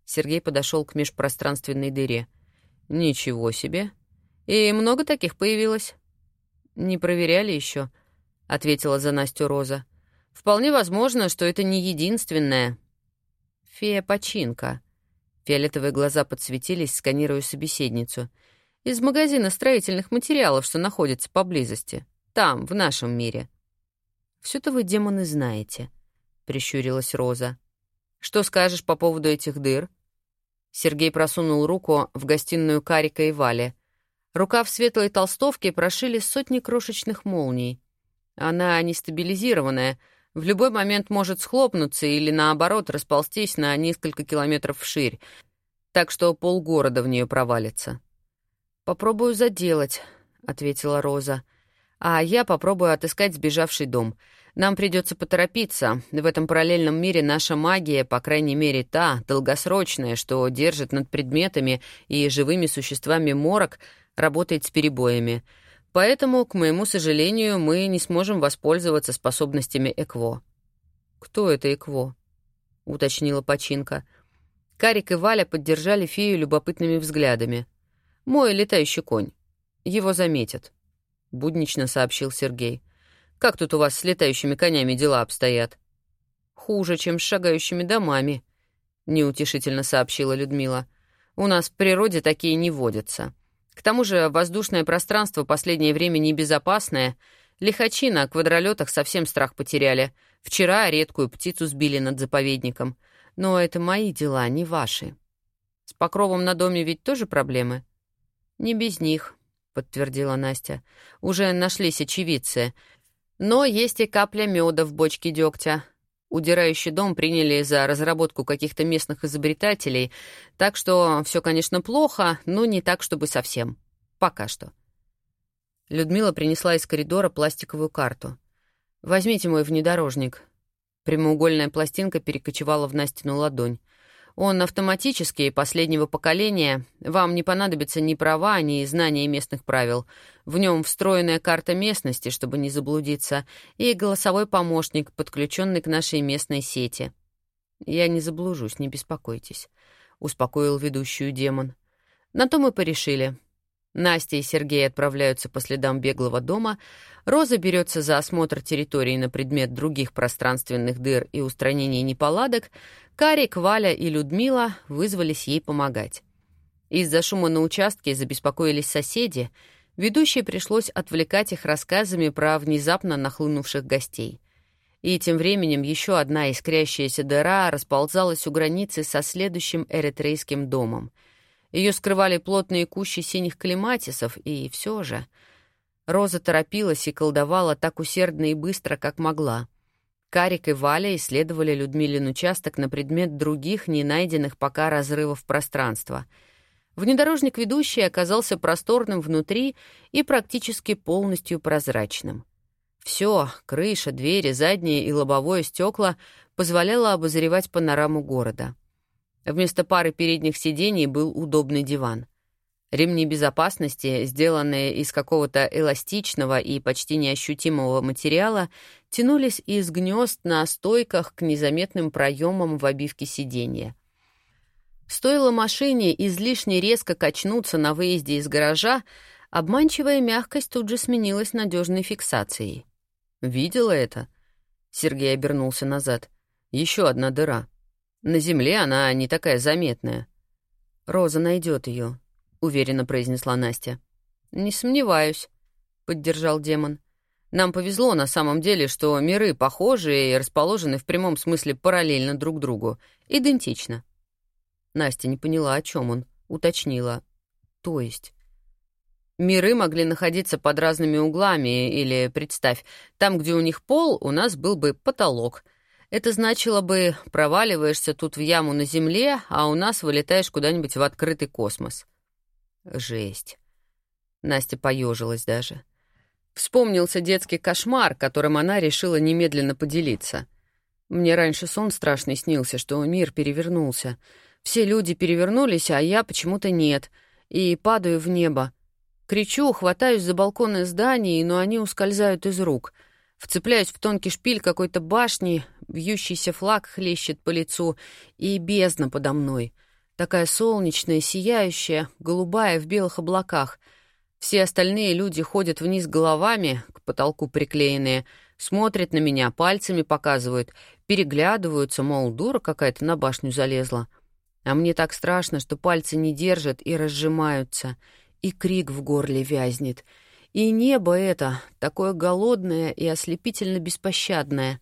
Сергей подошел к межпространственной дыре. «Ничего себе!» «И много таких появилось?» «Не проверяли еще», — ответила за Настю Роза. «Вполне возможно, что это не единственное». «Фея починка». Фиолетовые глаза подсветились, сканируя собеседницу. «Из магазина строительных материалов, что находится поблизости. Там, в нашем мире». «Всё-то вы, демоны, знаете», — прищурилась Роза. «Что скажешь по поводу этих дыр?» Сергей просунул руку в гостиную Карика и Вали — Рука в светлой толстовке прошили сотни крошечных молний. Она нестабилизированная, в любой момент может схлопнуться или, наоборот, расползтись на несколько километров вширь, так что полгорода в нее провалится. «Попробую заделать», — ответила Роза. «А я попробую отыскать сбежавший дом. Нам придется поторопиться. В этом параллельном мире наша магия, по крайней мере та, долгосрочная, что держит над предметами и живыми существами морок — работает с перебоями, поэтому, к моему сожалению, мы не сможем воспользоваться способностями ЭКВО». «Кто это ЭКВО?» — уточнила Починка. Карик и Валя поддержали фею любопытными взглядами. «Мой летающий конь. Его заметят», — буднично сообщил Сергей. «Как тут у вас с летающими конями дела обстоят?» «Хуже, чем с шагающими домами», — неутешительно сообщила Людмила. «У нас в природе такие не водятся. К тому же воздушное пространство последнее время небезопасное. Лихачи на квадролетах совсем страх потеряли. Вчера редкую птицу сбили над заповедником. Но это мои дела, не ваши. С покровом на доме ведь тоже проблемы? Не без них, подтвердила Настя. Уже нашлись очевидцы. Но есть и капля меда в бочке дегтя. Удирающий дом приняли за разработку каких-то местных изобретателей, так что все, конечно, плохо, но не так, чтобы совсем. Пока что. Людмила принесла из коридора пластиковую карту. «Возьмите мой внедорожник». Прямоугольная пластинка перекочевала в Настину ладонь. Он автоматический, последнего поколения. Вам не понадобятся ни права, ни знания местных правил. В нем встроенная карта местности, чтобы не заблудиться, и голосовой помощник, подключенный к нашей местной сети. «Я не заблужусь, не беспокойтесь», — успокоил ведущую демон. На то мы порешили. Настя и Сергей отправляются по следам беглого дома, Роза берется за осмотр территории на предмет других пространственных дыр и устранение неполадок, Карик, Валя и Людмила вызвались ей помогать. Из-за шума на участке забеспокоились соседи, ведущей пришлось отвлекать их рассказами про внезапно нахлынувших гостей. И тем временем еще одна искрящаяся дыра расползалась у границы со следующим эритрейским домом — ее скрывали плотные кущи синих клематисов, и все же... Роза торопилась и колдовала так усердно и быстро, как могла. Карик и Валя исследовали Людмилин участок на предмет других, не найденных пока разрывов пространства. Внедорожник ведущий оказался просторным внутри и практически полностью прозрачным. Все — крыша, двери, задние и лобовое стекла — позволяло обозревать панораму города. Вместо пары передних сидений был удобный диван. Ремни безопасности, сделанные из какого-то эластичного и почти неощутимого материала, тянулись из гнезд на стойках к незаметным проемам в обивке сиденья. Стоило машине излишне резко качнуться на выезде из гаража, обманчивая мягкость тут же сменилась надежной фиксацией. «Видела это?» Сергей обернулся назад. «Еще одна дыра». На земле она не такая заметная. Роза найдет ее, уверенно произнесла Настя. Не сомневаюсь, поддержал демон. Нам повезло на самом деле, что миры похожи и расположены в прямом смысле параллельно друг другу, идентично. Настя не поняла, о чем он, уточнила. То есть Миры могли находиться под разными углами, или, представь, там, где у них пол, у нас был бы потолок, это значило бы, проваливаешься тут в яму на земле, а у нас вылетаешь куда-нибудь в открытый космос. Жесть. Настя поежилась даже. Вспомнился детский кошмар, которым она решила немедленно поделиться. Мне раньше сон страшный снился, что мир перевернулся. Все люди перевернулись, а я почему-то нет. И падаю в небо. Кричу, хватаюсь за балконы зданий, но они ускользают из рук — Вцепляюсь в тонкий шпиль какой-то башни, вьющийся флаг хлещет по лицу, и бездна подо мной. Такая солнечная, сияющая, голубая в белых облаках. Все остальные люди ходят вниз головами, к потолку приклеенные, смотрят на меня, пальцами показывают, переглядываются, мол, дура какая-то на башню залезла. А мне так страшно, что пальцы не держат и разжимаются, и крик в горле вязнет — и небо это, такое голодное и ослепительно беспощадное.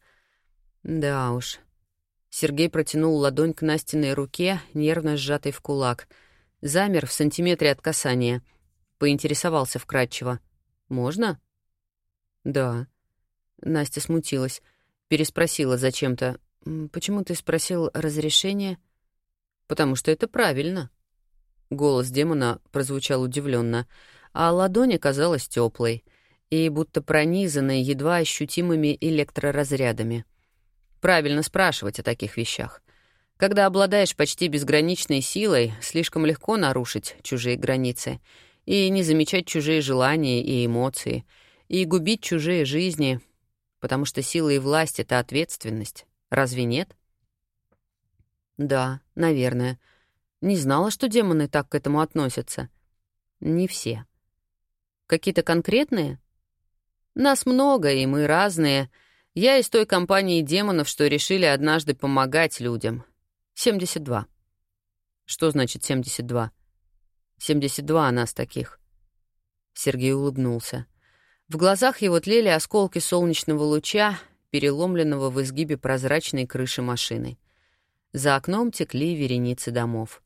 Да уж. Сергей протянул ладонь к Настиной руке, нервно сжатой в кулак. Замер в сантиметре от касания. Поинтересовался вкратчиво. «Можно?» «Да». Настя смутилась. Переспросила зачем-то. «Почему ты спросил разрешение?» «Потому что это правильно». Голос демона прозвучал удивленно а ладонь оказалась теплой и будто пронизанной едва ощутимыми электроразрядами. Правильно спрашивать о таких вещах. Когда обладаешь почти безграничной силой, слишком легко нарушить чужие границы и не замечать чужие желания и эмоции, и губить чужие жизни, потому что сила и власть — это ответственность. Разве нет? Да, наверное. Не знала, что демоны так к этому относятся. Не все. Какие-то конкретные? Нас много, и мы разные. Я из той компании демонов, что решили однажды помогать людям. 72. Что значит 72? 72 нас таких. Сергей улыбнулся. В глазах его тлели осколки солнечного луча, переломленного в изгибе прозрачной крыши машины. За окном текли вереницы домов.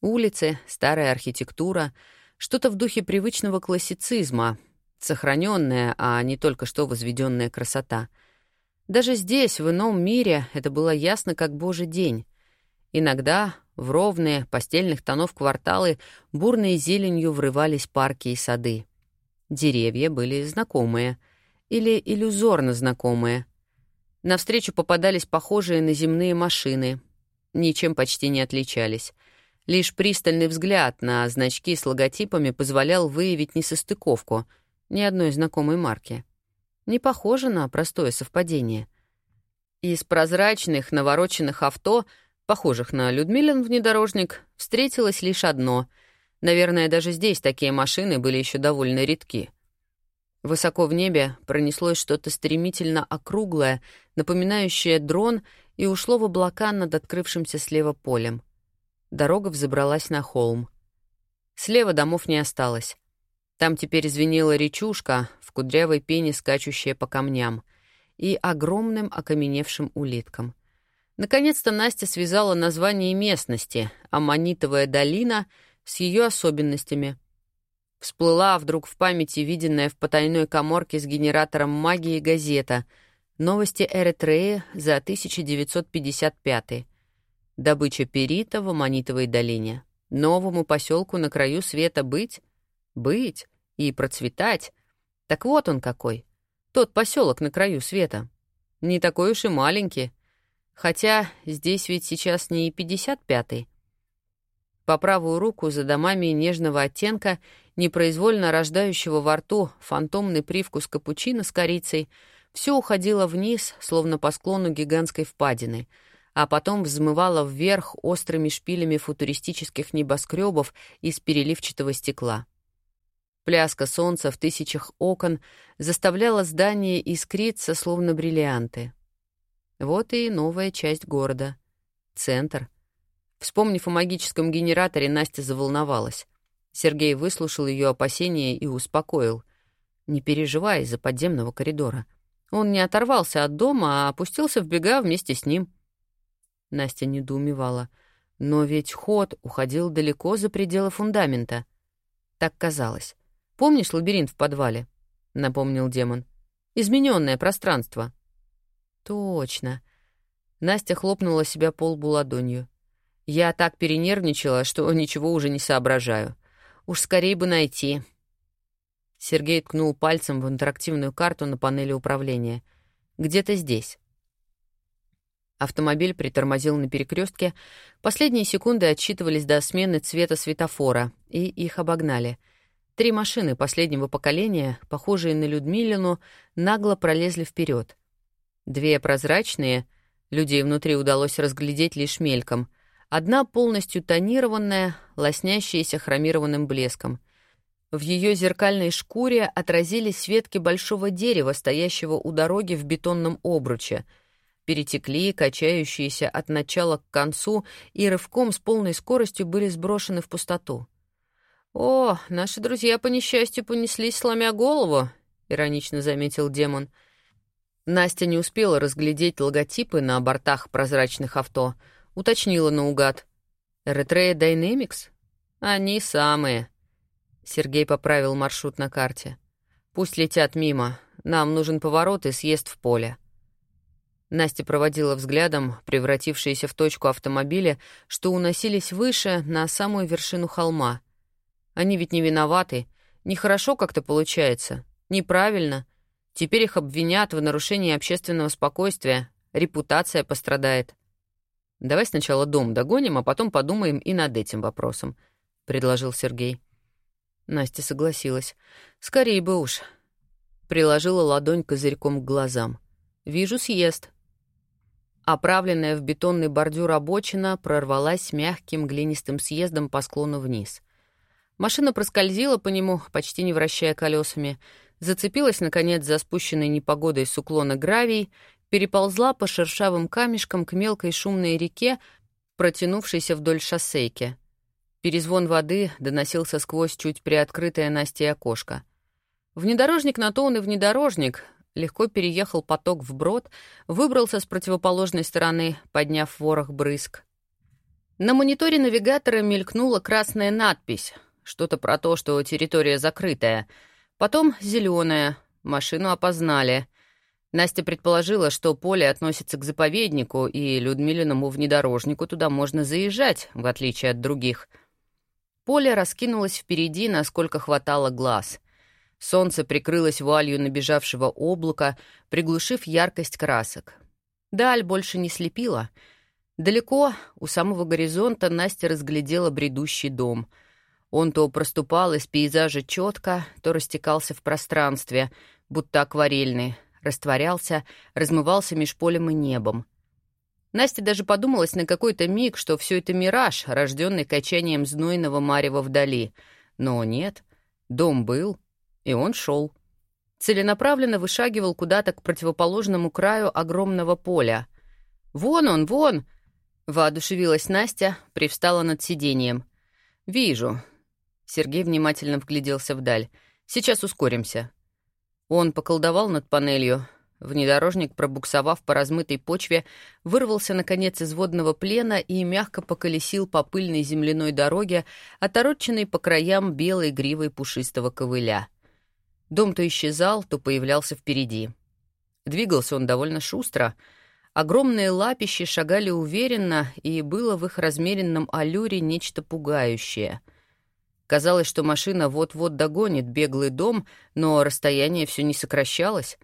Улицы, старая архитектура, что-то в духе привычного классицизма, сохраненная, а не только что возведенная красота. Даже здесь, в ином мире, это было ясно, как божий день. Иногда в ровные, постельных тонов кварталы бурной зеленью врывались парки и сады. Деревья были знакомые или иллюзорно знакомые. Навстречу попадались похожие на земные машины. Ничем почти не отличались. Лишь пристальный взгляд на значки с логотипами позволял выявить несостыковку ни одной знакомой марки. Не похоже на простое совпадение. Из прозрачных, навороченных авто, похожих на Людмилин внедорожник, встретилось лишь одно — Наверное, даже здесь такие машины были еще довольно редки. Высоко в небе пронеслось что-то стремительно округлое, напоминающее дрон, и ушло в облака над открывшимся слева полем. Дорога взобралась на холм. Слева домов не осталось. Там теперь звенела речушка, в кудрявой пене скачущая по камням, и огромным окаменевшим улиткам. Наконец-то Настя связала название местности — Аммонитовая долина — с ее особенностями. Всплыла вдруг в памяти виденная в потайной коморке с генератором магии газета «Новости Эритреи за 1955 Добыча перита в Аманитовой долине. Новому поселку на краю света быть? Быть и процветать. Так вот он какой. Тот поселок на краю света. Не такой уж и маленький. Хотя здесь ведь сейчас не 55-й, по правую руку за домами нежного оттенка, непроизвольно рождающего во рту фантомный привкус капучино с корицей, все уходило вниз, словно по склону гигантской впадины, а потом взмывало вверх острыми шпилями футуристических небоскребов из переливчатого стекла. Пляска солнца в тысячах окон заставляла здание искриться, словно бриллианты. Вот и новая часть города. Центр — Вспомнив о магическом генераторе, Настя заволновалась. Сергей выслушал ее опасения и успокоил. «Не переживай из-за подземного коридора. Он не оторвался от дома, а опустился в бега вместе с ним». Настя недоумевала. «Но ведь ход уходил далеко за пределы фундамента». Так казалось. «Помнишь лабиринт в подвале?» — напомнил демон. «Измененное пространство». «Точно». Настя хлопнула себя по лбу ладонью. Я так перенервничала, что ничего уже не соображаю. Уж скорее бы найти. Сергей ткнул пальцем в интерактивную карту на панели управления. Где-то здесь. Автомобиль притормозил на перекрестке. Последние секунды отсчитывались до смены цвета светофора, и их обогнали. Три машины последнего поколения, похожие на Людмилину, нагло пролезли вперед. Две прозрачные, людей внутри удалось разглядеть лишь мельком — Одна полностью тонированная, лоснящаяся хромированным блеском. В ее зеркальной шкуре отразились ветки большого дерева, стоящего у дороги в бетонном обруче. Перетекли, качающиеся от начала к концу, и рывком с полной скоростью были сброшены в пустоту. «О, наши друзья, по несчастью, понеслись, сломя голову», — иронично заметил демон. Настя не успела разглядеть логотипы на бортах прозрачных авто — Уточнила наугад. «Eritrea Dynamics?» «Они самые». Сергей поправил маршрут на карте. «Пусть летят мимо. Нам нужен поворот и съезд в поле». Настя проводила взглядом превратившиеся в точку автомобиля, что уносились выше, на самую вершину холма. Они ведь не виноваты. Нехорошо как-то получается. Неправильно. Теперь их обвинят в нарушении общественного спокойствия. Репутация пострадает. «Давай сначала дом догоним, а потом подумаем и над этим вопросом», — предложил Сергей. Настя согласилась. «Скорее бы уж». Приложила ладонь козырьком к глазам. «Вижу съезд». Оправленная в бетонный бордюр обочина прорвалась мягким глинистым съездом по склону вниз. Машина проскользила по нему, почти не вращая колесами, зацепилась, наконец, за спущенный непогодой с уклона гравий переползла по шершавым камешкам к мелкой шумной реке, протянувшейся вдоль шоссейки. Перезвон воды доносился сквозь чуть приоткрытое Настей окошко. Внедорожник на то он и внедорожник. Легко переехал поток вброд, выбрался с противоположной стороны, подняв ворох брызг. На мониторе навигатора мелькнула красная надпись. Что-то про то, что территория закрытая. Потом зеленая. Машину опознали. Настя предположила, что поле относится к заповеднику, и Людмилиному внедорожнику туда можно заезжать, в отличие от других. Поле раскинулось впереди, насколько хватало глаз. Солнце прикрылось вуалью набежавшего облака, приглушив яркость красок. Даль больше не слепила — Далеко, у самого горизонта, Настя разглядела бредущий дом. Он то проступал из пейзажа четко, то растекался в пространстве, будто акварельный, растворялся, размывался меж полем и небом. Настя даже подумалась на какой-то миг, что все это мираж, рожденный качанием знойного марева вдали. Но нет, дом был, и он шел. Целенаправленно вышагивал куда-то к противоположному краю огромного поля. «Вон он, вон!» Воодушевилась Настя, привстала над сиденьем. «Вижу». Сергей внимательно вгляделся вдаль. «Сейчас ускоримся». Он поколдовал над панелью. Внедорожник, пробуксовав по размытой почве, вырвался, наконец, из водного плена и мягко поколесил по пыльной земляной дороге, отороченной по краям белой гривой пушистого ковыля. Дом то исчезал, то появлялся впереди. Двигался он довольно шустро — Огромные лапищи шагали уверенно, и было в их размеренном аллюре нечто пугающее. Казалось, что машина вот-вот догонит беглый дом, но расстояние все не сокращалось.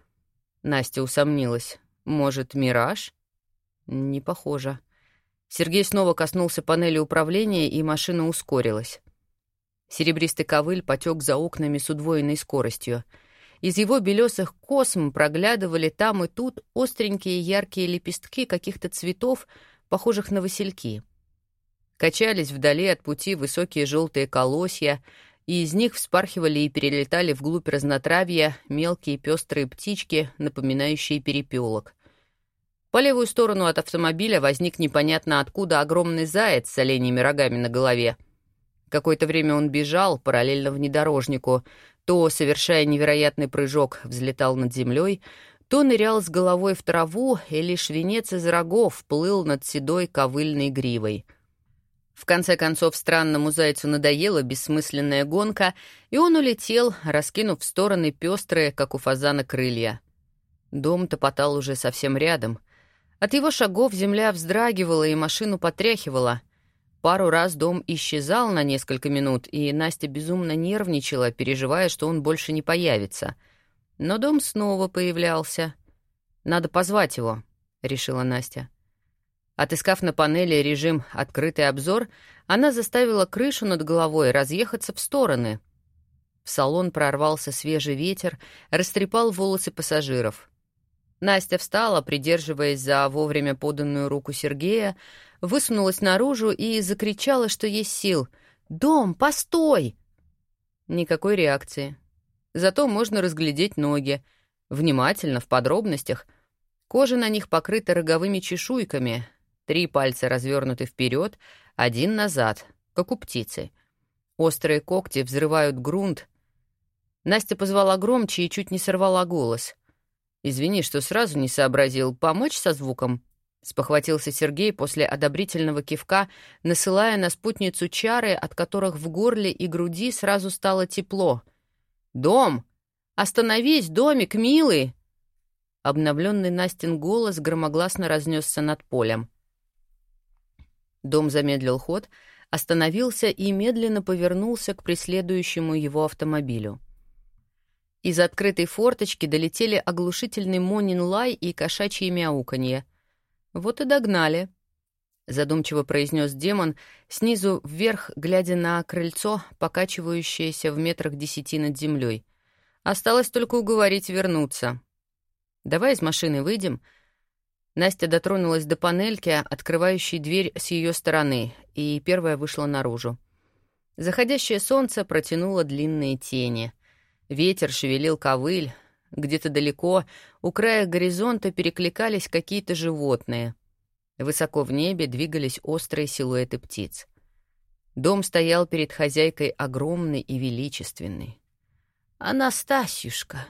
Настя усомнилась. Может, мираж? Не похоже. Сергей снова коснулся панели управления, и машина ускорилась. Серебристый ковыль потек за окнами с удвоенной скоростью — из его белесых косм проглядывали там и тут остренькие яркие лепестки каких-то цветов, похожих на васильки. Качались вдали от пути высокие желтые колосья, и из них вспархивали и перелетали вглубь разнотравья мелкие пестрые птички, напоминающие перепелок. По левую сторону от автомобиля возник непонятно откуда огромный заяц с оленями рогами на голове. Какое-то время он бежал параллельно внедорожнику, то, совершая невероятный прыжок, взлетал над землей, то нырял с головой в траву, и лишь венец из рогов плыл над седой ковыльной гривой. В конце концов, странному зайцу надоела бессмысленная гонка, и он улетел, раскинув в стороны пестрые, как у фазана, крылья. Дом топотал уже совсем рядом. От его шагов земля вздрагивала и машину потряхивала — Пару раз дом исчезал на несколько минут, и Настя безумно нервничала, переживая, что он больше не появится. Но дом снова появлялся. «Надо позвать его», — решила Настя. Отыскав на панели режим «Открытый обзор», она заставила крышу над головой разъехаться в стороны. В салон прорвался свежий ветер, растрепал волосы пассажиров. Настя встала, придерживаясь за вовремя поданную руку Сергея, высунулась наружу и закричала, что есть сил. «Дом, постой!» Никакой реакции. Зато можно разглядеть ноги. Внимательно, в подробностях. Кожа на них покрыта роговыми чешуйками. Три пальца развернуты вперед, один назад, как у птицы. Острые когти взрывают грунт. Настя позвала громче и чуть не сорвала голос. «Извини, что сразу не сообразил. Помочь со звуком?» — спохватился Сергей после одобрительного кивка, насылая на спутницу чары, от которых в горле и груди сразу стало тепло. «Дом! Остановись, домик, милый!» Обновленный Настин голос громогласно разнесся над полем. Дом замедлил ход, остановился и медленно повернулся к преследующему его автомобилю. Из открытой форточки долетели оглушительный Монин лай и кошачье мяуканье — «Вот и догнали», — задумчиво произнес демон, снизу вверх, глядя на крыльцо, покачивающееся в метрах десяти над землей. «Осталось только уговорить вернуться. Давай из машины выйдем». Настя дотронулась до панельки, открывающей дверь с ее стороны, и первая вышла наружу. Заходящее солнце протянуло длинные тени. Ветер шевелил ковыль, где-то далеко, у края горизонта перекликались какие-то животные. Высоко в небе двигались острые силуэты птиц. Дом стоял перед хозяйкой огромный и величественный. Анастасюшка!»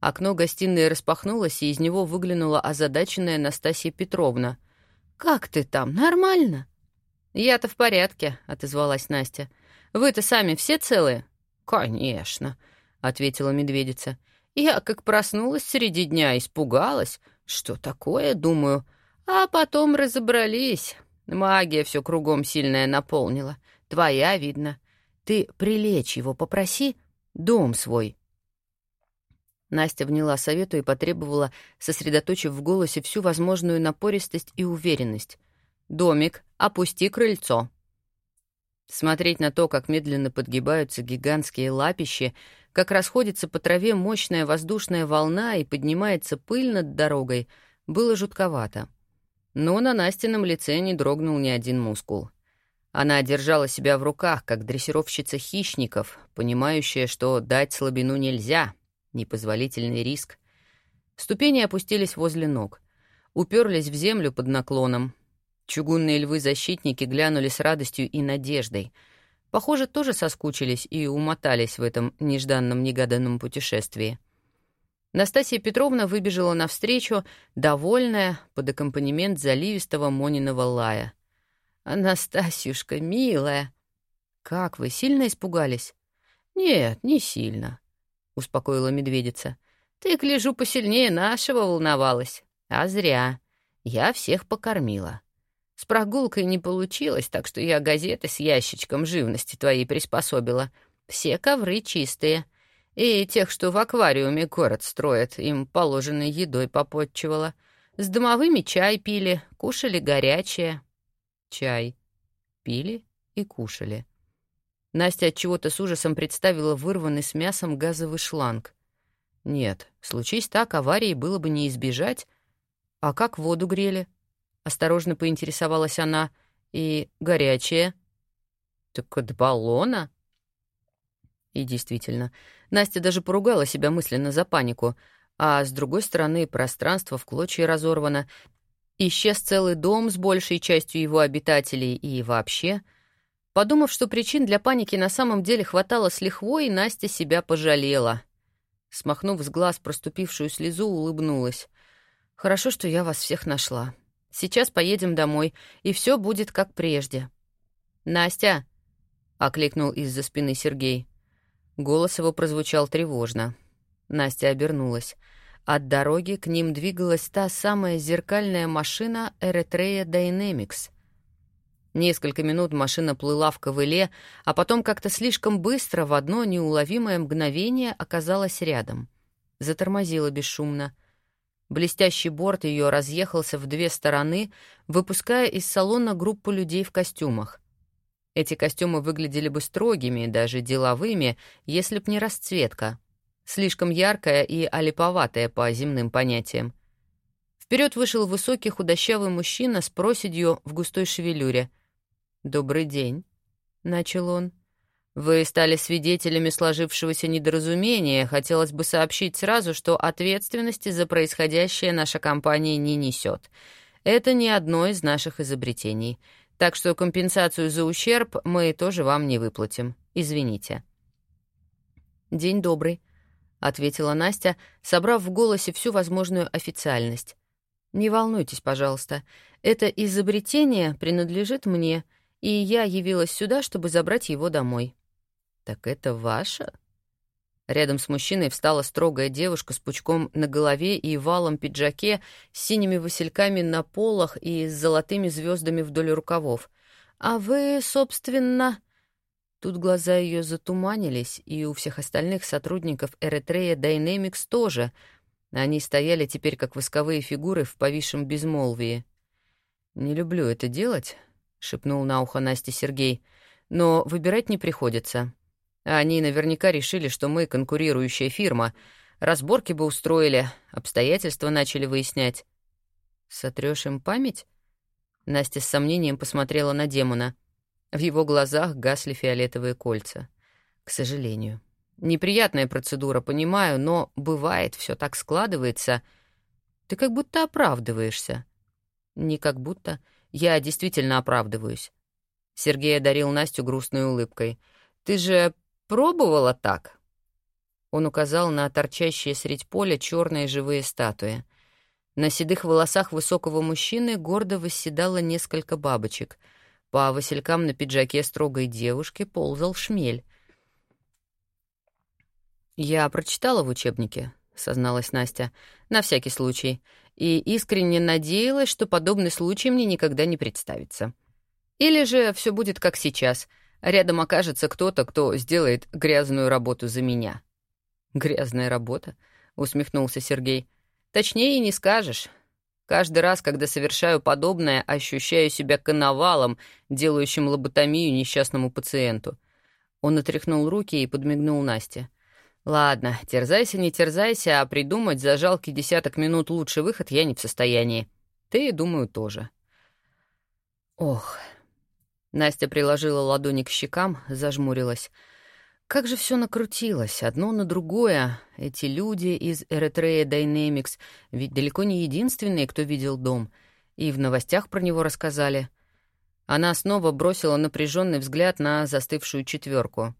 Окно гостиной распахнулось, и из него выглянула озадаченная Настасья Петровна. «Как ты там? Нормально?» «Я-то в порядке», — отозвалась Настя. «Вы-то сами все целые?» «Конечно», — ответила медведица. «Я как проснулась среди дня, испугалась. Что такое, думаю? А потом разобрались. Магия все кругом сильная наполнила. Твоя, видно. Ты прилечь его попроси, дом свой». Настя вняла совету и потребовала, сосредоточив в голосе всю возможную напористость и уверенность. «Домик, опусти крыльцо». Смотреть на то, как медленно подгибаются гигантские лапищи, как расходится по траве мощная воздушная волна и поднимается пыль над дорогой, было жутковато. Но на Настином лице не дрогнул ни один мускул. Она держала себя в руках, как дрессировщица хищников, понимающая, что дать слабину нельзя, непозволительный риск. Ступени опустились возле ног, уперлись в землю под наклоном. Чугунные львы-защитники глянули с радостью и надеждой. Похоже, тоже соскучились и умотались в этом нежданном-негаданном путешествии. Настасья Петровна выбежала навстречу, довольная, под аккомпанемент заливистого Мониного лая. «Анастасюшка, милая!» «Как вы, сильно испугались?» «Нет, не сильно», — успокоила медведица. «Ты, гляжу, посильнее нашего волновалась. А зря. Я всех покормила. С прогулкой не получилось, так что я газеты с ящичком живности твоей приспособила. Все ковры чистые. И тех, что в аквариуме город строят, им положенной едой попотчевала. С домовыми чай пили, кушали горячее чай. Пили и кушали. Настя от чего-то с ужасом представила вырванный с мясом газовый шланг. Нет, случись так, аварии было бы не избежать. А как воду грели? Осторожно поинтересовалась она. И горячее? Так от баллона? И действительно, Настя даже поругала себя мысленно за панику. А с другой стороны, пространство в клочья разорвано, Исчез целый дом с большей частью его обитателей и вообще. Подумав, что причин для паники на самом деле хватало с лихвой, Настя себя пожалела. Смахнув с глаз проступившую слезу, улыбнулась. «Хорошо, что я вас всех нашла. Сейчас поедем домой, и все будет как прежде». «Настя!» — окликнул из-за спины Сергей. Голос его прозвучал тревожно. Настя обернулась — от дороги к ним двигалась та самая зеркальная машина Eritrea Dynamics. Несколько минут машина плыла в ковыле, а потом как-то слишком быстро в одно неуловимое мгновение оказалась рядом. Затормозила бесшумно. Блестящий борт ее разъехался в две стороны, выпуская из салона группу людей в костюмах. Эти костюмы выглядели бы строгими, даже деловыми, если б не расцветка — слишком яркая и олиповатая по земным понятиям. Вперед вышел высокий худощавый мужчина с проседью в густой шевелюре. «Добрый день», — начал он. «Вы стали свидетелями сложившегося недоразумения. Хотелось бы сообщить сразу, что ответственности за происходящее наша компания не несет. Это не одно из наших изобретений. Так что компенсацию за ущерб мы тоже вам не выплатим. Извините». «День добрый», — ответила Настя, собрав в голосе всю возможную официальность. «Не волнуйтесь, пожалуйста. Это изобретение принадлежит мне, и я явилась сюда, чтобы забрать его домой». «Так это ваше?» Рядом с мужчиной встала строгая девушка с пучком на голове и валом пиджаке, с синими васильками на полах и с золотыми звездами вдоль рукавов. «А вы, собственно...» Тут глаза ее затуманились, и у всех остальных сотрудников Eritrea Dynamics тоже. Они стояли теперь как восковые фигуры в повисшем безмолвии. «Не люблю это делать», — шепнул на ухо Насте Сергей, «но выбирать не приходится. Они наверняка решили, что мы конкурирующая фирма. Разборки бы устроили, обстоятельства начали выяснять». «Сотрёшь им память?» Настя с сомнением посмотрела на демона — в его глазах гасли фиолетовые кольца. К сожалению. Неприятная процедура, понимаю, но бывает, все так складывается. Ты как будто оправдываешься. Не как будто. Я действительно оправдываюсь. Сергей одарил Настю грустной улыбкой. Ты же пробовала так? Он указал на торчащие средь поля черные живые статуи. На седых волосах высокого мужчины гордо восседало несколько бабочек. По василькам на пиджаке строгой девушки ползал шмель. «Я прочитала в учебнике», — созналась Настя, — «на всякий случай, и искренне надеялась, что подобный случай мне никогда не представится. Или же все будет как сейчас, рядом окажется кто-то, кто сделает грязную работу за меня». «Грязная работа?» — усмехнулся Сергей. «Точнее не скажешь. Каждый раз, когда совершаю подобное, ощущаю себя коновалом, делающим лоботомию несчастному пациенту». Он отряхнул руки и подмигнул Насте. Ладно, терзайся, не терзайся, а придумать за жалкий десяток минут лучший выход я не в состоянии. Ты, думаю, тоже. Ох. Настя приложила ладони к щекам, зажмурилась. Как же все накрутилось, одно на другое. Эти люди из Eritrea Dynamics ведь далеко не единственные, кто видел дом. И в новостях про него рассказали. Она снова бросила напряженный взгляд на застывшую четверку.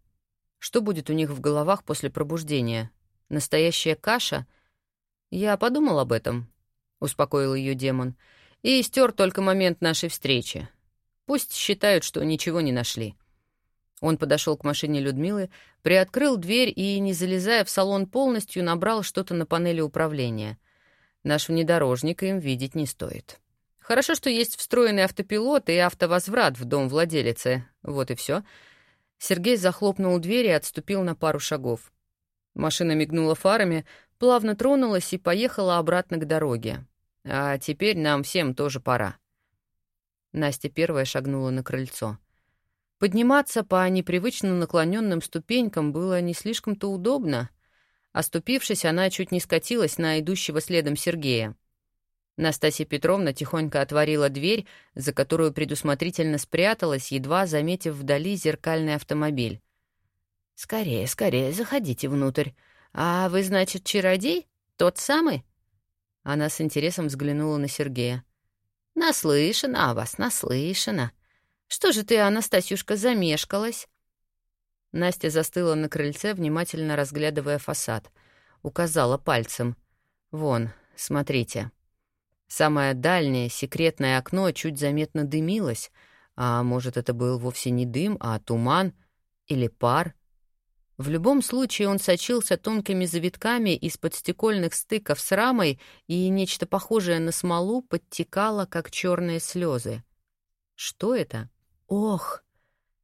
Что будет у них в головах после пробуждения? Настоящая каша? Я подумал об этом, — успокоил ее демон, — и стер только момент нашей встречи. Пусть считают, что ничего не нашли. Он подошел к машине Людмилы, приоткрыл дверь и, не залезая в салон полностью, набрал что-то на панели управления. Наш внедорожник им видеть не стоит. Хорошо, что есть встроенный автопилот и автовозврат в дом владелицы. Вот и все. Сергей захлопнул дверь и отступил на пару шагов. Машина мигнула фарами, плавно тронулась и поехала обратно к дороге. А теперь нам всем тоже пора. Настя первая шагнула на крыльцо. Подниматься по непривычно наклоненным ступенькам было не слишком-то удобно. Оступившись, она чуть не скатилась на идущего следом Сергея. Настасья Петровна тихонько отворила дверь, за которую предусмотрительно спряталась, едва заметив вдали зеркальный автомобиль. «Скорее, скорее, заходите внутрь. А вы, значит, чародей? Тот самый?» Она с интересом взглянула на Сергея. «Наслышана о вас, наслышана. Что же ты, Анастасюшка, замешкалась?» Настя застыла на крыльце, внимательно разглядывая фасад. Указала пальцем. «Вон, смотрите». Самое дальнее, секретное окно чуть заметно дымилось, а может, это был вовсе не дым, а туман или пар. В любом случае он сочился тонкими завитками из-под стекольных стыков с рамой, и нечто похожее на смолу подтекало, как черные слезы. Что это? Ох!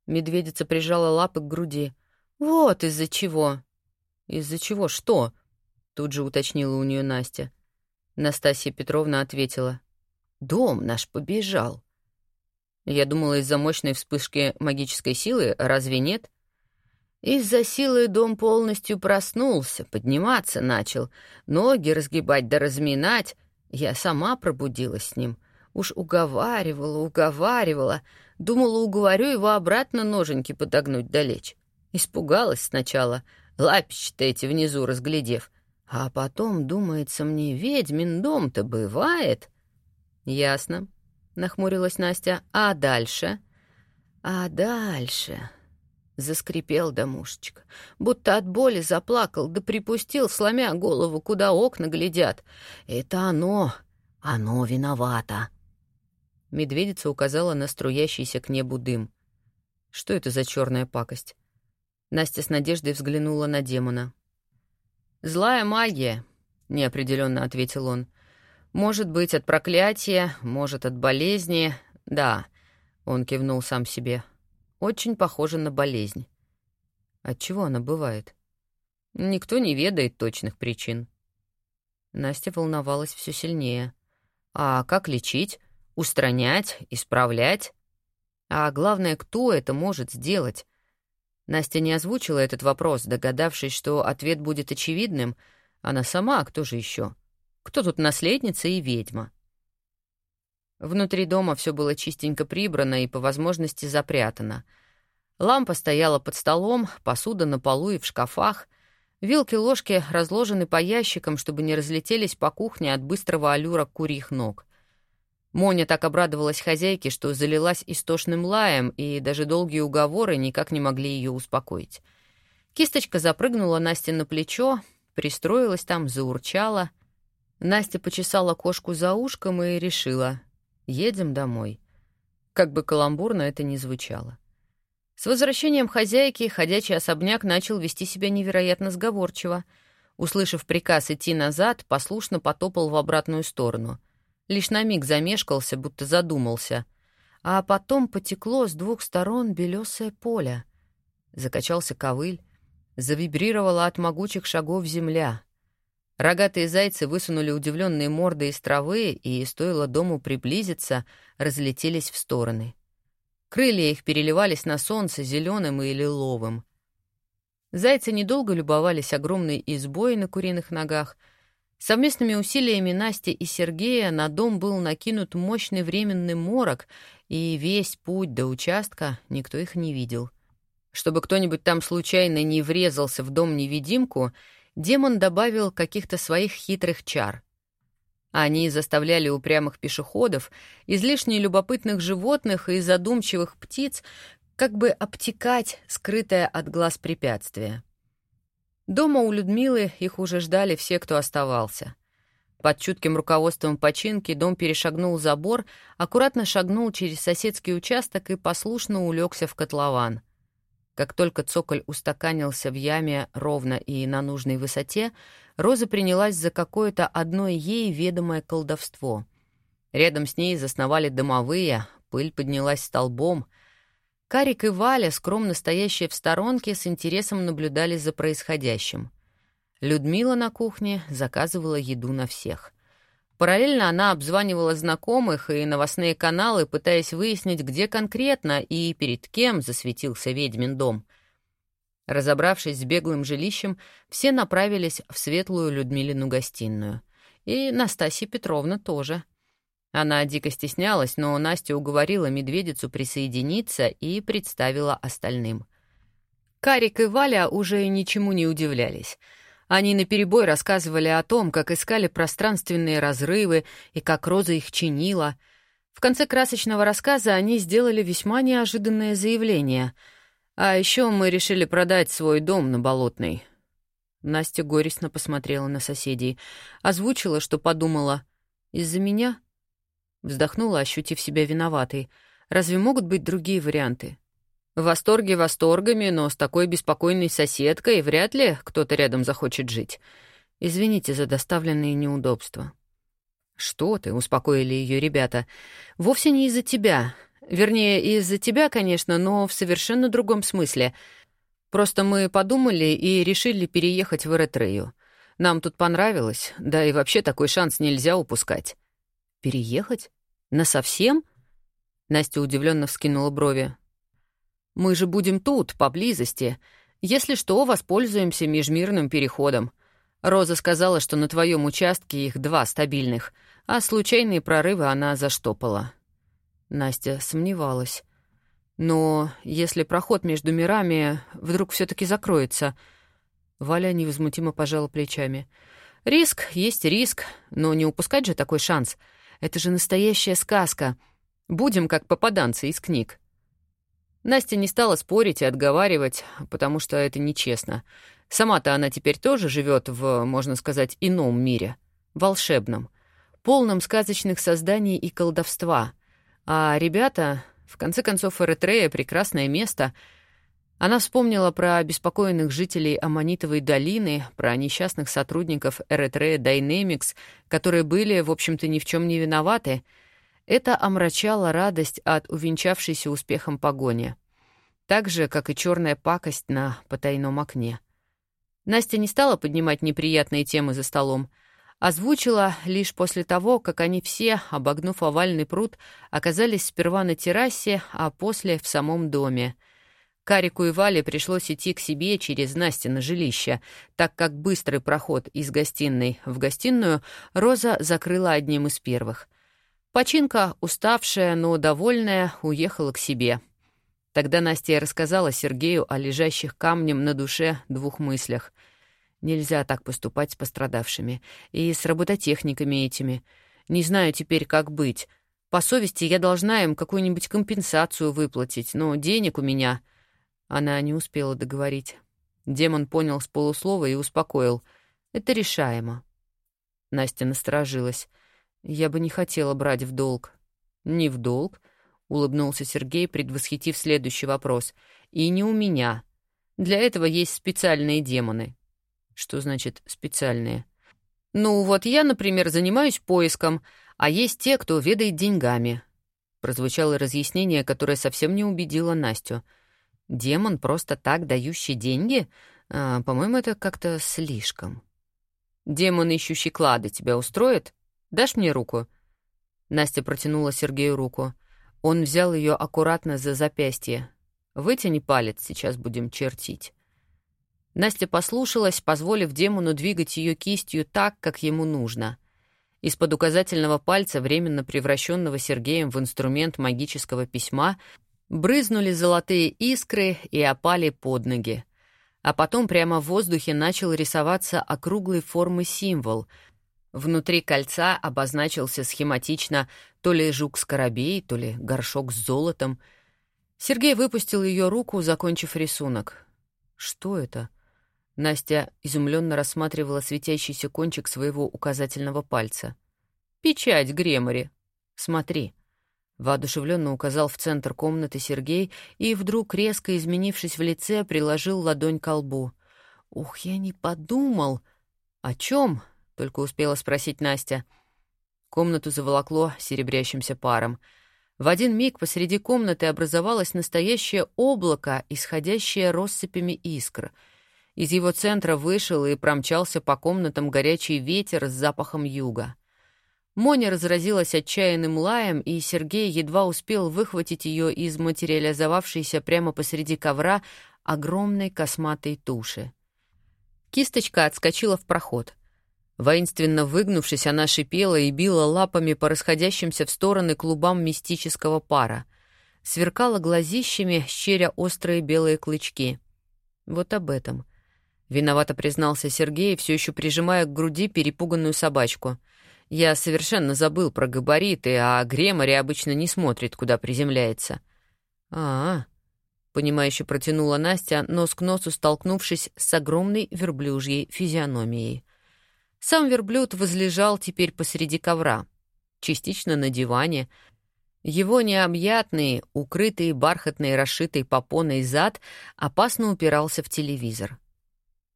Медведица прижала лапы к груди. Вот из-за чего. Из-за чего что? Тут же уточнила у нее Настя. Настасья Петровна ответила. «Дом наш побежал». Я думала, из-за мощной вспышки магической силы, разве нет? Из-за силы дом полностью проснулся, подниматься начал, ноги разгибать да разминать. Я сама пробудилась с ним. Уж уговаривала, уговаривала. Думала, уговорю его обратно ноженьки подогнуть долечь. Испугалась сначала, лапищи-то эти внизу разглядев. А потом, думается мне, ведьмин дом-то бывает. Ясно, нахмурилась Настя. А дальше? А дальше... Заскрипел домушечка, будто от боли заплакал, да припустил, сломя голову, куда окна глядят. Это оно, оно виновато. Медведица указала на струящийся к небу дым. Что это за черная пакость? Настя с надеждой взглянула на демона. «Злая магия», — неопределенно ответил он. «Может быть, от проклятия, может, от болезни. Да», — он кивнул сам себе. «Очень похоже на болезнь». От чего она бывает? Никто не ведает точных причин. Настя волновалась все сильнее. А как лечить? Устранять? Исправлять? А главное, кто это может сделать? Настя не озвучила этот вопрос, догадавшись, что ответ будет очевидным. Она сама, а кто же еще? Кто тут наследница и ведьма? Внутри дома все было чистенько прибрано и, по возможности, запрятано. Лампа стояла под столом, посуда на полу и в шкафах. Вилки-ложки разложены по ящикам, чтобы не разлетелись по кухне от быстрого аллюра курьих ног. Моня так обрадовалась хозяйке, что залилась истошным лаем, и даже долгие уговоры никак не могли ее успокоить. Кисточка запрыгнула Насте на плечо, пристроилась там, заурчала. Настя почесала кошку за ушком и решила — едем домой. Как бы каламбурно это ни звучало. С возвращением хозяйки ходячий особняк начал вести себя невероятно сговорчиво. Услышав приказ идти назад, послушно потопал в обратную сторону. Лишь на миг замешкался, будто задумался. А потом потекло с двух сторон белесое поле. Закачался ковыль, завибрировала от могучих шагов земля. Рогатые зайцы высунули удивленные морды из травы, и, стоило дому приблизиться, разлетелись в стороны. Крылья их переливались на солнце зеленым и лиловым. Зайцы недолго любовались огромной избой на куриных ногах. Совместными усилиями Насти и Сергея на дом был накинут мощный временный морок, и весь путь до участка никто их не видел — чтобы кто-нибудь там случайно не врезался в дом-невидимку, демон добавил каких-то своих хитрых чар. Они заставляли упрямых пешеходов, излишне любопытных животных и задумчивых птиц как бы обтекать скрытое от глаз препятствие. Дома у Людмилы их уже ждали все, кто оставался. Под чутким руководством починки дом перешагнул забор, аккуратно шагнул через соседский участок и послушно улегся в котлован — как только цоколь устаканился в яме ровно и на нужной высоте, Роза принялась за какое-то одно ей ведомое колдовство. Рядом с ней засновали домовые, пыль поднялась столбом. Карик и Валя, скромно стоящие в сторонке, с интересом наблюдали за происходящим. Людмила на кухне заказывала еду на всех — Параллельно она обзванивала знакомых и новостные каналы, пытаясь выяснить, где конкретно и перед кем засветился ведьмин дом. Разобравшись с беглым жилищем, все направились в светлую Людмилину гостиную. И Настасья Петровна тоже. Она дико стеснялась, но Настя уговорила медведицу присоединиться и представила остальным. Карик и Валя уже ничему не удивлялись — они наперебой рассказывали о том, как искали пространственные разрывы и как Роза их чинила. В конце красочного рассказа они сделали весьма неожиданное заявление. «А еще мы решили продать свой дом на Болотной». Настя горестно посмотрела на соседей. Озвучила, что подумала. «Из-за меня?» Вздохнула, ощутив себя виноватой. «Разве могут быть другие варианты?» В восторге восторгами, но с такой беспокойной соседкой вряд ли кто-то рядом захочет жить. Извините за доставленные неудобства. Что ты, успокоили ее ребята. Вовсе не из-за тебя. Вернее, из-за тебя, конечно, но в совершенно другом смысле. Просто мы подумали и решили переехать в Эретрею. Нам тут понравилось, да и вообще такой шанс нельзя упускать. Переехать? Насовсем? Настя удивленно вскинула брови. Мы же будем тут, поблизости. Если что, воспользуемся межмирным переходом. Роза сказала, что на твоем участке их два стабильных, а случайные прорывы она заштопала. Настя сомневалась. Но если проход между мирами вдруг все таки закроется... Валя невозмутимо пожала плечами. Риск есть риск, но не упускать же такой шанс. Это же настоящая сказка. Будем как попаданцы из книг. Настя не стала спорить и отговаривать, потому что это нечестно. Сама-то она теперь тоже живет в, можно сказать, ином мире, волшебном, полном сказочных созданий и колдовства. А ребята, в конце концов, Эритрея — прекрасное место. Она вспомнила про обеспокоенных жителей Аммонитовой долины, про несчастных сотрудников Эритрея Dynamics, которые были, в общем-то, ни в чем не виноваты — это омрачало радость от увенчавшейся успехом погони. Так же, как и черная пакость на потайном окне. Настя не стала поднимать неприятные темы за столом, озвучила лишь после того, как они все, обогнув овальный пруд, оказались сперва на террасе, а после в самом доме. Карику и Вале пришлось идти к себе через Настя жилище, так как быстрый проход из гостиной в гостиную Роза закрыла одним из первых. Починка, уставшая, но довольная, уехала к себе. Тогда Настя рассказала Сергею о лежащих камнем на душе двух мыслях. Нельзя так поступать с пострадавшими. И с робототехниками этими. Не знаю теперь, как быть. По совести я должна им какую-нибудь компенсацию выплатить, но денег у меня... Она не успела договорить. Демон понял с полуслова и успокоил. «Это решаемо». Настя насторожилась. «Я бы не хотела брать в долг». «Не в долг?» — улыбнулся Сергей, предвосхитив следующий вопрос. «И не у меня. Для этого есть специальные демоны». «Что значит «специальные»?» «Ну, вот я, например, занимаюсь поиском, а есть те, кто ведает деньгами». Прозвучало разъяснение, которое совсем не убедило Настю. «Демон, просто так дающий деньги? А, по-моему, это как-то слишком». «Демон, ищущий клады, тебя устроит? Дашь мне руку?» Настя протянула Сергею руку. Он взял ее аккуратно за запястье. «Вытяни палец, сейчас будем чертить». Настя послушалась, позволив демону двигать ее кистью так, как ему нужно. Из-под указательного пальца, временно превращенного Сергеем в инструмент магического письма, брызнули золотые искры и опали под ноги. А потом прямо в воздухе начал рисоваться округлой формы символ. Внутри кольца обозначился схематично то ли жук-скоробей, то ли горшок с золотом. Сергей выпустил ее руку, закончив рисунок. «Что это?» Настя изумленно рассматривала светящийся кончик своего указательного пальца. «Печать Гремори. Смотри». Воодушевленно указал в центр комнаты Сергей и вдруг, резко изменившись в лице, приложил ладонь к лбу. «Ух, я не подумал!» «О чем?» — только успела спросить Настя. Комнату заволокло серебрящимся паром. В один миг посреди комнаты образовалось настоящее облако, исходящее россыпями искр — из его центра вышел и промчался по комнатам горячий ветер с запахом юга. Моня разразилась отчаянным лаем, и Сергей едва успел выхватить ее из материализовавшейся прямо посреди ковра огромной косматой туши. Кисточка отскочила в проход. Воинственно выгнувшись, она шипела и била лапами по расходящимся в стороны клубам мистического пара. Сверкала глазищами, щеря острые белые клычки. Вот об этом — Виновато признался Сергей, все еще прижимая к груди перепуганную собачку. Я совершенно забыл про габариты, а Гремори обычно не смотрит, куда приземляется. А, -а, -а понимающе протянула Настя, нос к носу столкнувшись с огромной верблюжьей физиономией. Сам верблюд возлежал теперь посреди ковра, частично на диване. Его необъятный, укрытый бархатной расшитой попоной зад опасно упирался в телевизор.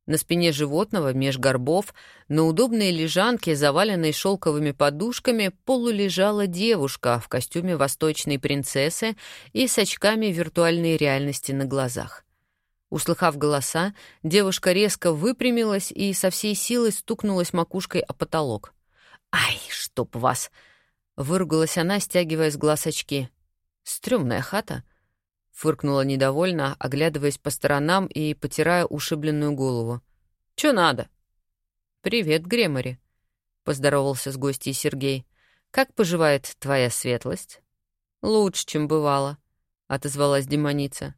На спине животного, меж горбов, на удобной лежанке, заваленной шелковыми подушками, полулежала девушка в костюме восточной принцессы и с очками виртуальной реальности на глазах. Услыхав голоса, девушка резко выпрямилась и со всей силы стукнулась макушкой о потолок. «Ай, чтоб вас!» — выругалась она, стягивая с глаз очки. «Стрёмная хата!» Фыркнула недовольно, оглядываясь по сторонам и потирая ушибленную голову. «Чё надо?» «Привет, Гремори», — поздоровался с гостьей Сергей. «Как поживает твоя светлость?» «Лучше, чем бывало», — отозвалась демоница.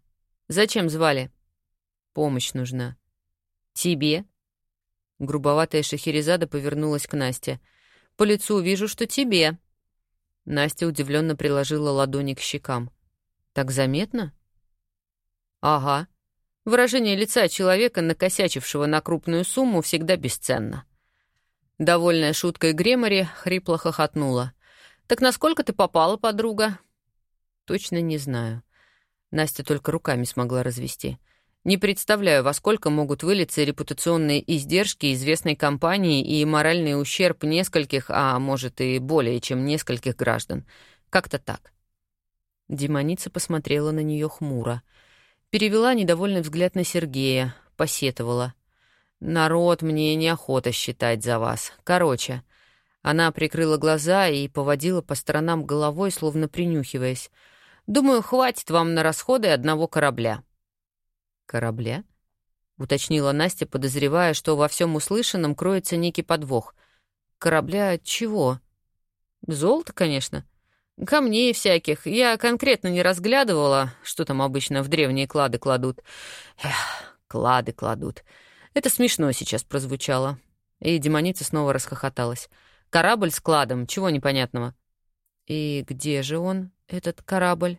«Зачем звали?» «Помощь нужна». «Тебе?» Грубоватая Шахерезада повернулась к Насте. «По лицу вижу, что тебе». Настя удивленно приложила ладони к щекам. Так заметно? Ага. Выражение лица человека, накосячившего на крупную сумму, всегда бесценно. Довольная шуткой Гремори хрипло хохотнула. «Так насколько ты попала, подруга?» «Точно не знаю». Настя только руками смогла развести. «Не представляю, во сколько могут вылиться репутационные издержки известной компании и моральный ущерб нескольких, а может и более чем нескольких граждан. Как-то так. Демоница посмотрела на нее хмуро. Перевела недовольный взгляд на Сергея, посетовала. «Народ, мне неохота считать за вас. Короче». Она прикрыла глаза и поводила по сторонам головой, словно принюхиваясь. «Думаю, хватит вам на расходы одного корабля». «Корабля?» — уточнила Настя, подозревая, что во всем услышанном кроется некий подвох. «Корабля чего?» «Золото, конечно», Камней всяких. Я конкретно не разглядывала, что там обычно в древние клады кладут. Эх, клады кладут. Это смешно сейчас прозвучало. И демоница снова расхохоталась. Корабль с кладом, чего непонятного? И где же он, этот корабль?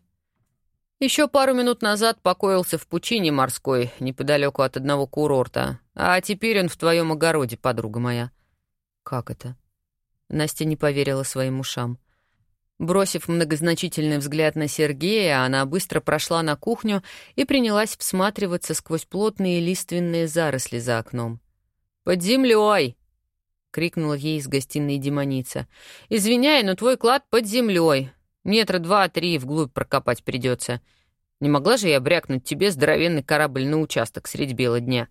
Еще пару минут назад покоился в пучине морской, неподалеку от одного курорта, а теперь он в твоем огороде, подруга моя». «Как это?» Настя не поверила своим ушам. Бросив многозначительный взгляд на Сергея, она быстро прошла на кухню и принялась всматриваться сквозь плотные лиственные заросли за окном. «Под землей!» — крикнула ей из гостиной демоница. «Извиняй, но твой клад под землей. Метра два-три вглубь прокопать придется. Не могла же я брякнуть тебе здоровенный корабль на участок средь бела дня?»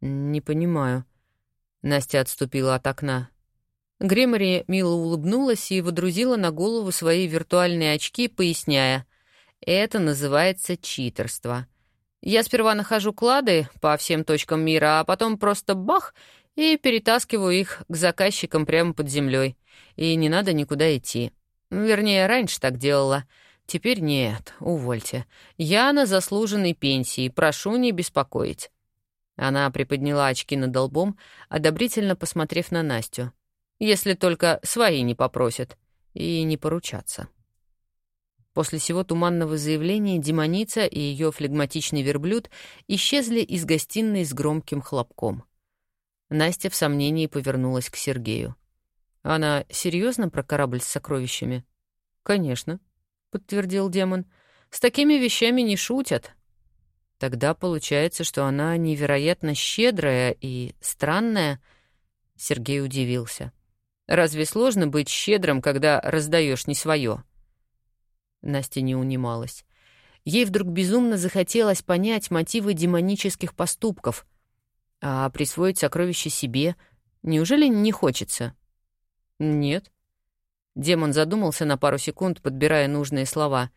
«Не понимаю». Настя отступила от окна. Гремори мило улыбнулась и водрузила на голову свои виртуальные очки, поясняя. «Это называется читерство. Я сперва нахожу клады по всем точкам мира, а потом просто бах — и перетаскиваю их к заказчикам прямо под землей. И не надо никуда идти. Вернее, раньше так делала. Теперь нет, увольте. Я на заслуженной пенсии, прошу не беспокоить». Она приподняла очки над долбом, одобрительно посмотрев на Настю. «Если только свои не попросят. И не поручаться». После всего туманного заявления демоница и ее флегматичный верблюд исчезли из гостиной с громким хлопком. Настя в сомнении повернулась к Сергею. «Она серьезно про корабль с сокровищами?» «Конечно», — подтвердил демон. «С такими вещами не шутят». «Тогда получается, что она невероятно щедрая и странная?» Сергей удивился. «Разве сложно быть щедрым, когда раздаешь не свое?» Настя не унималась. Ей вдруг безумно захотелось понять мотивы демонических поступков — а присвоить сокровище себе неужели не хочется? Нет. Демон задумался на пару секунд, подбирая нужные слова.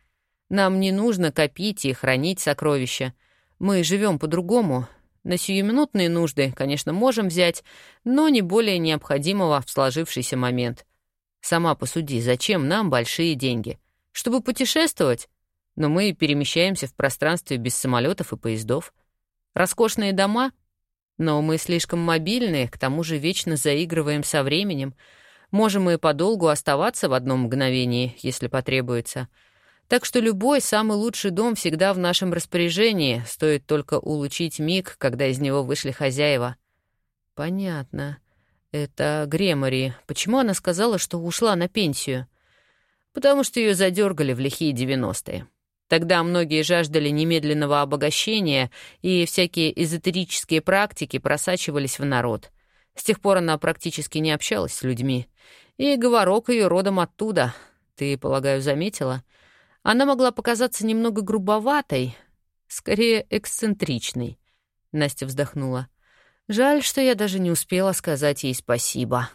Нам не нужно копить и хранить сокровища. Мы живем по-другому. На сиюминутные нужды, конечно, можем взять, но не более необходимого в сложившийся момент. Сама посуди, зачем нам большие деньги? Чтобы путешествовать? Но мы перемещаемся в пространстве без самолетов и поездов. Роскошные дома — но мы слишком мобильны, к тому же вечно заигрываем со временем. Можем и подолгу оставаться в одном мгновении, если потребуется. Так что любой самый лучший дом всегда в нашем распоряжении, стоит только улучить миг, когда из него вышли хозяева. Понятно. Это Гремори. Почему она сказала, что ушла на пенсию? Потому что ее задергали в лихие девяностые. Тогда многие жаждали немедленного обогащения, и всякие эзотерические практики просачивались в народ. С тех пор она практически не общалась с людьми. И говорок ее родом оттуда. Ты, полагаю, заметила? Она могла показаться немного грубоватой, скорее эксцентричной. Настя вздохнула. Жаль, что я даже не успела сказать ей спасибо.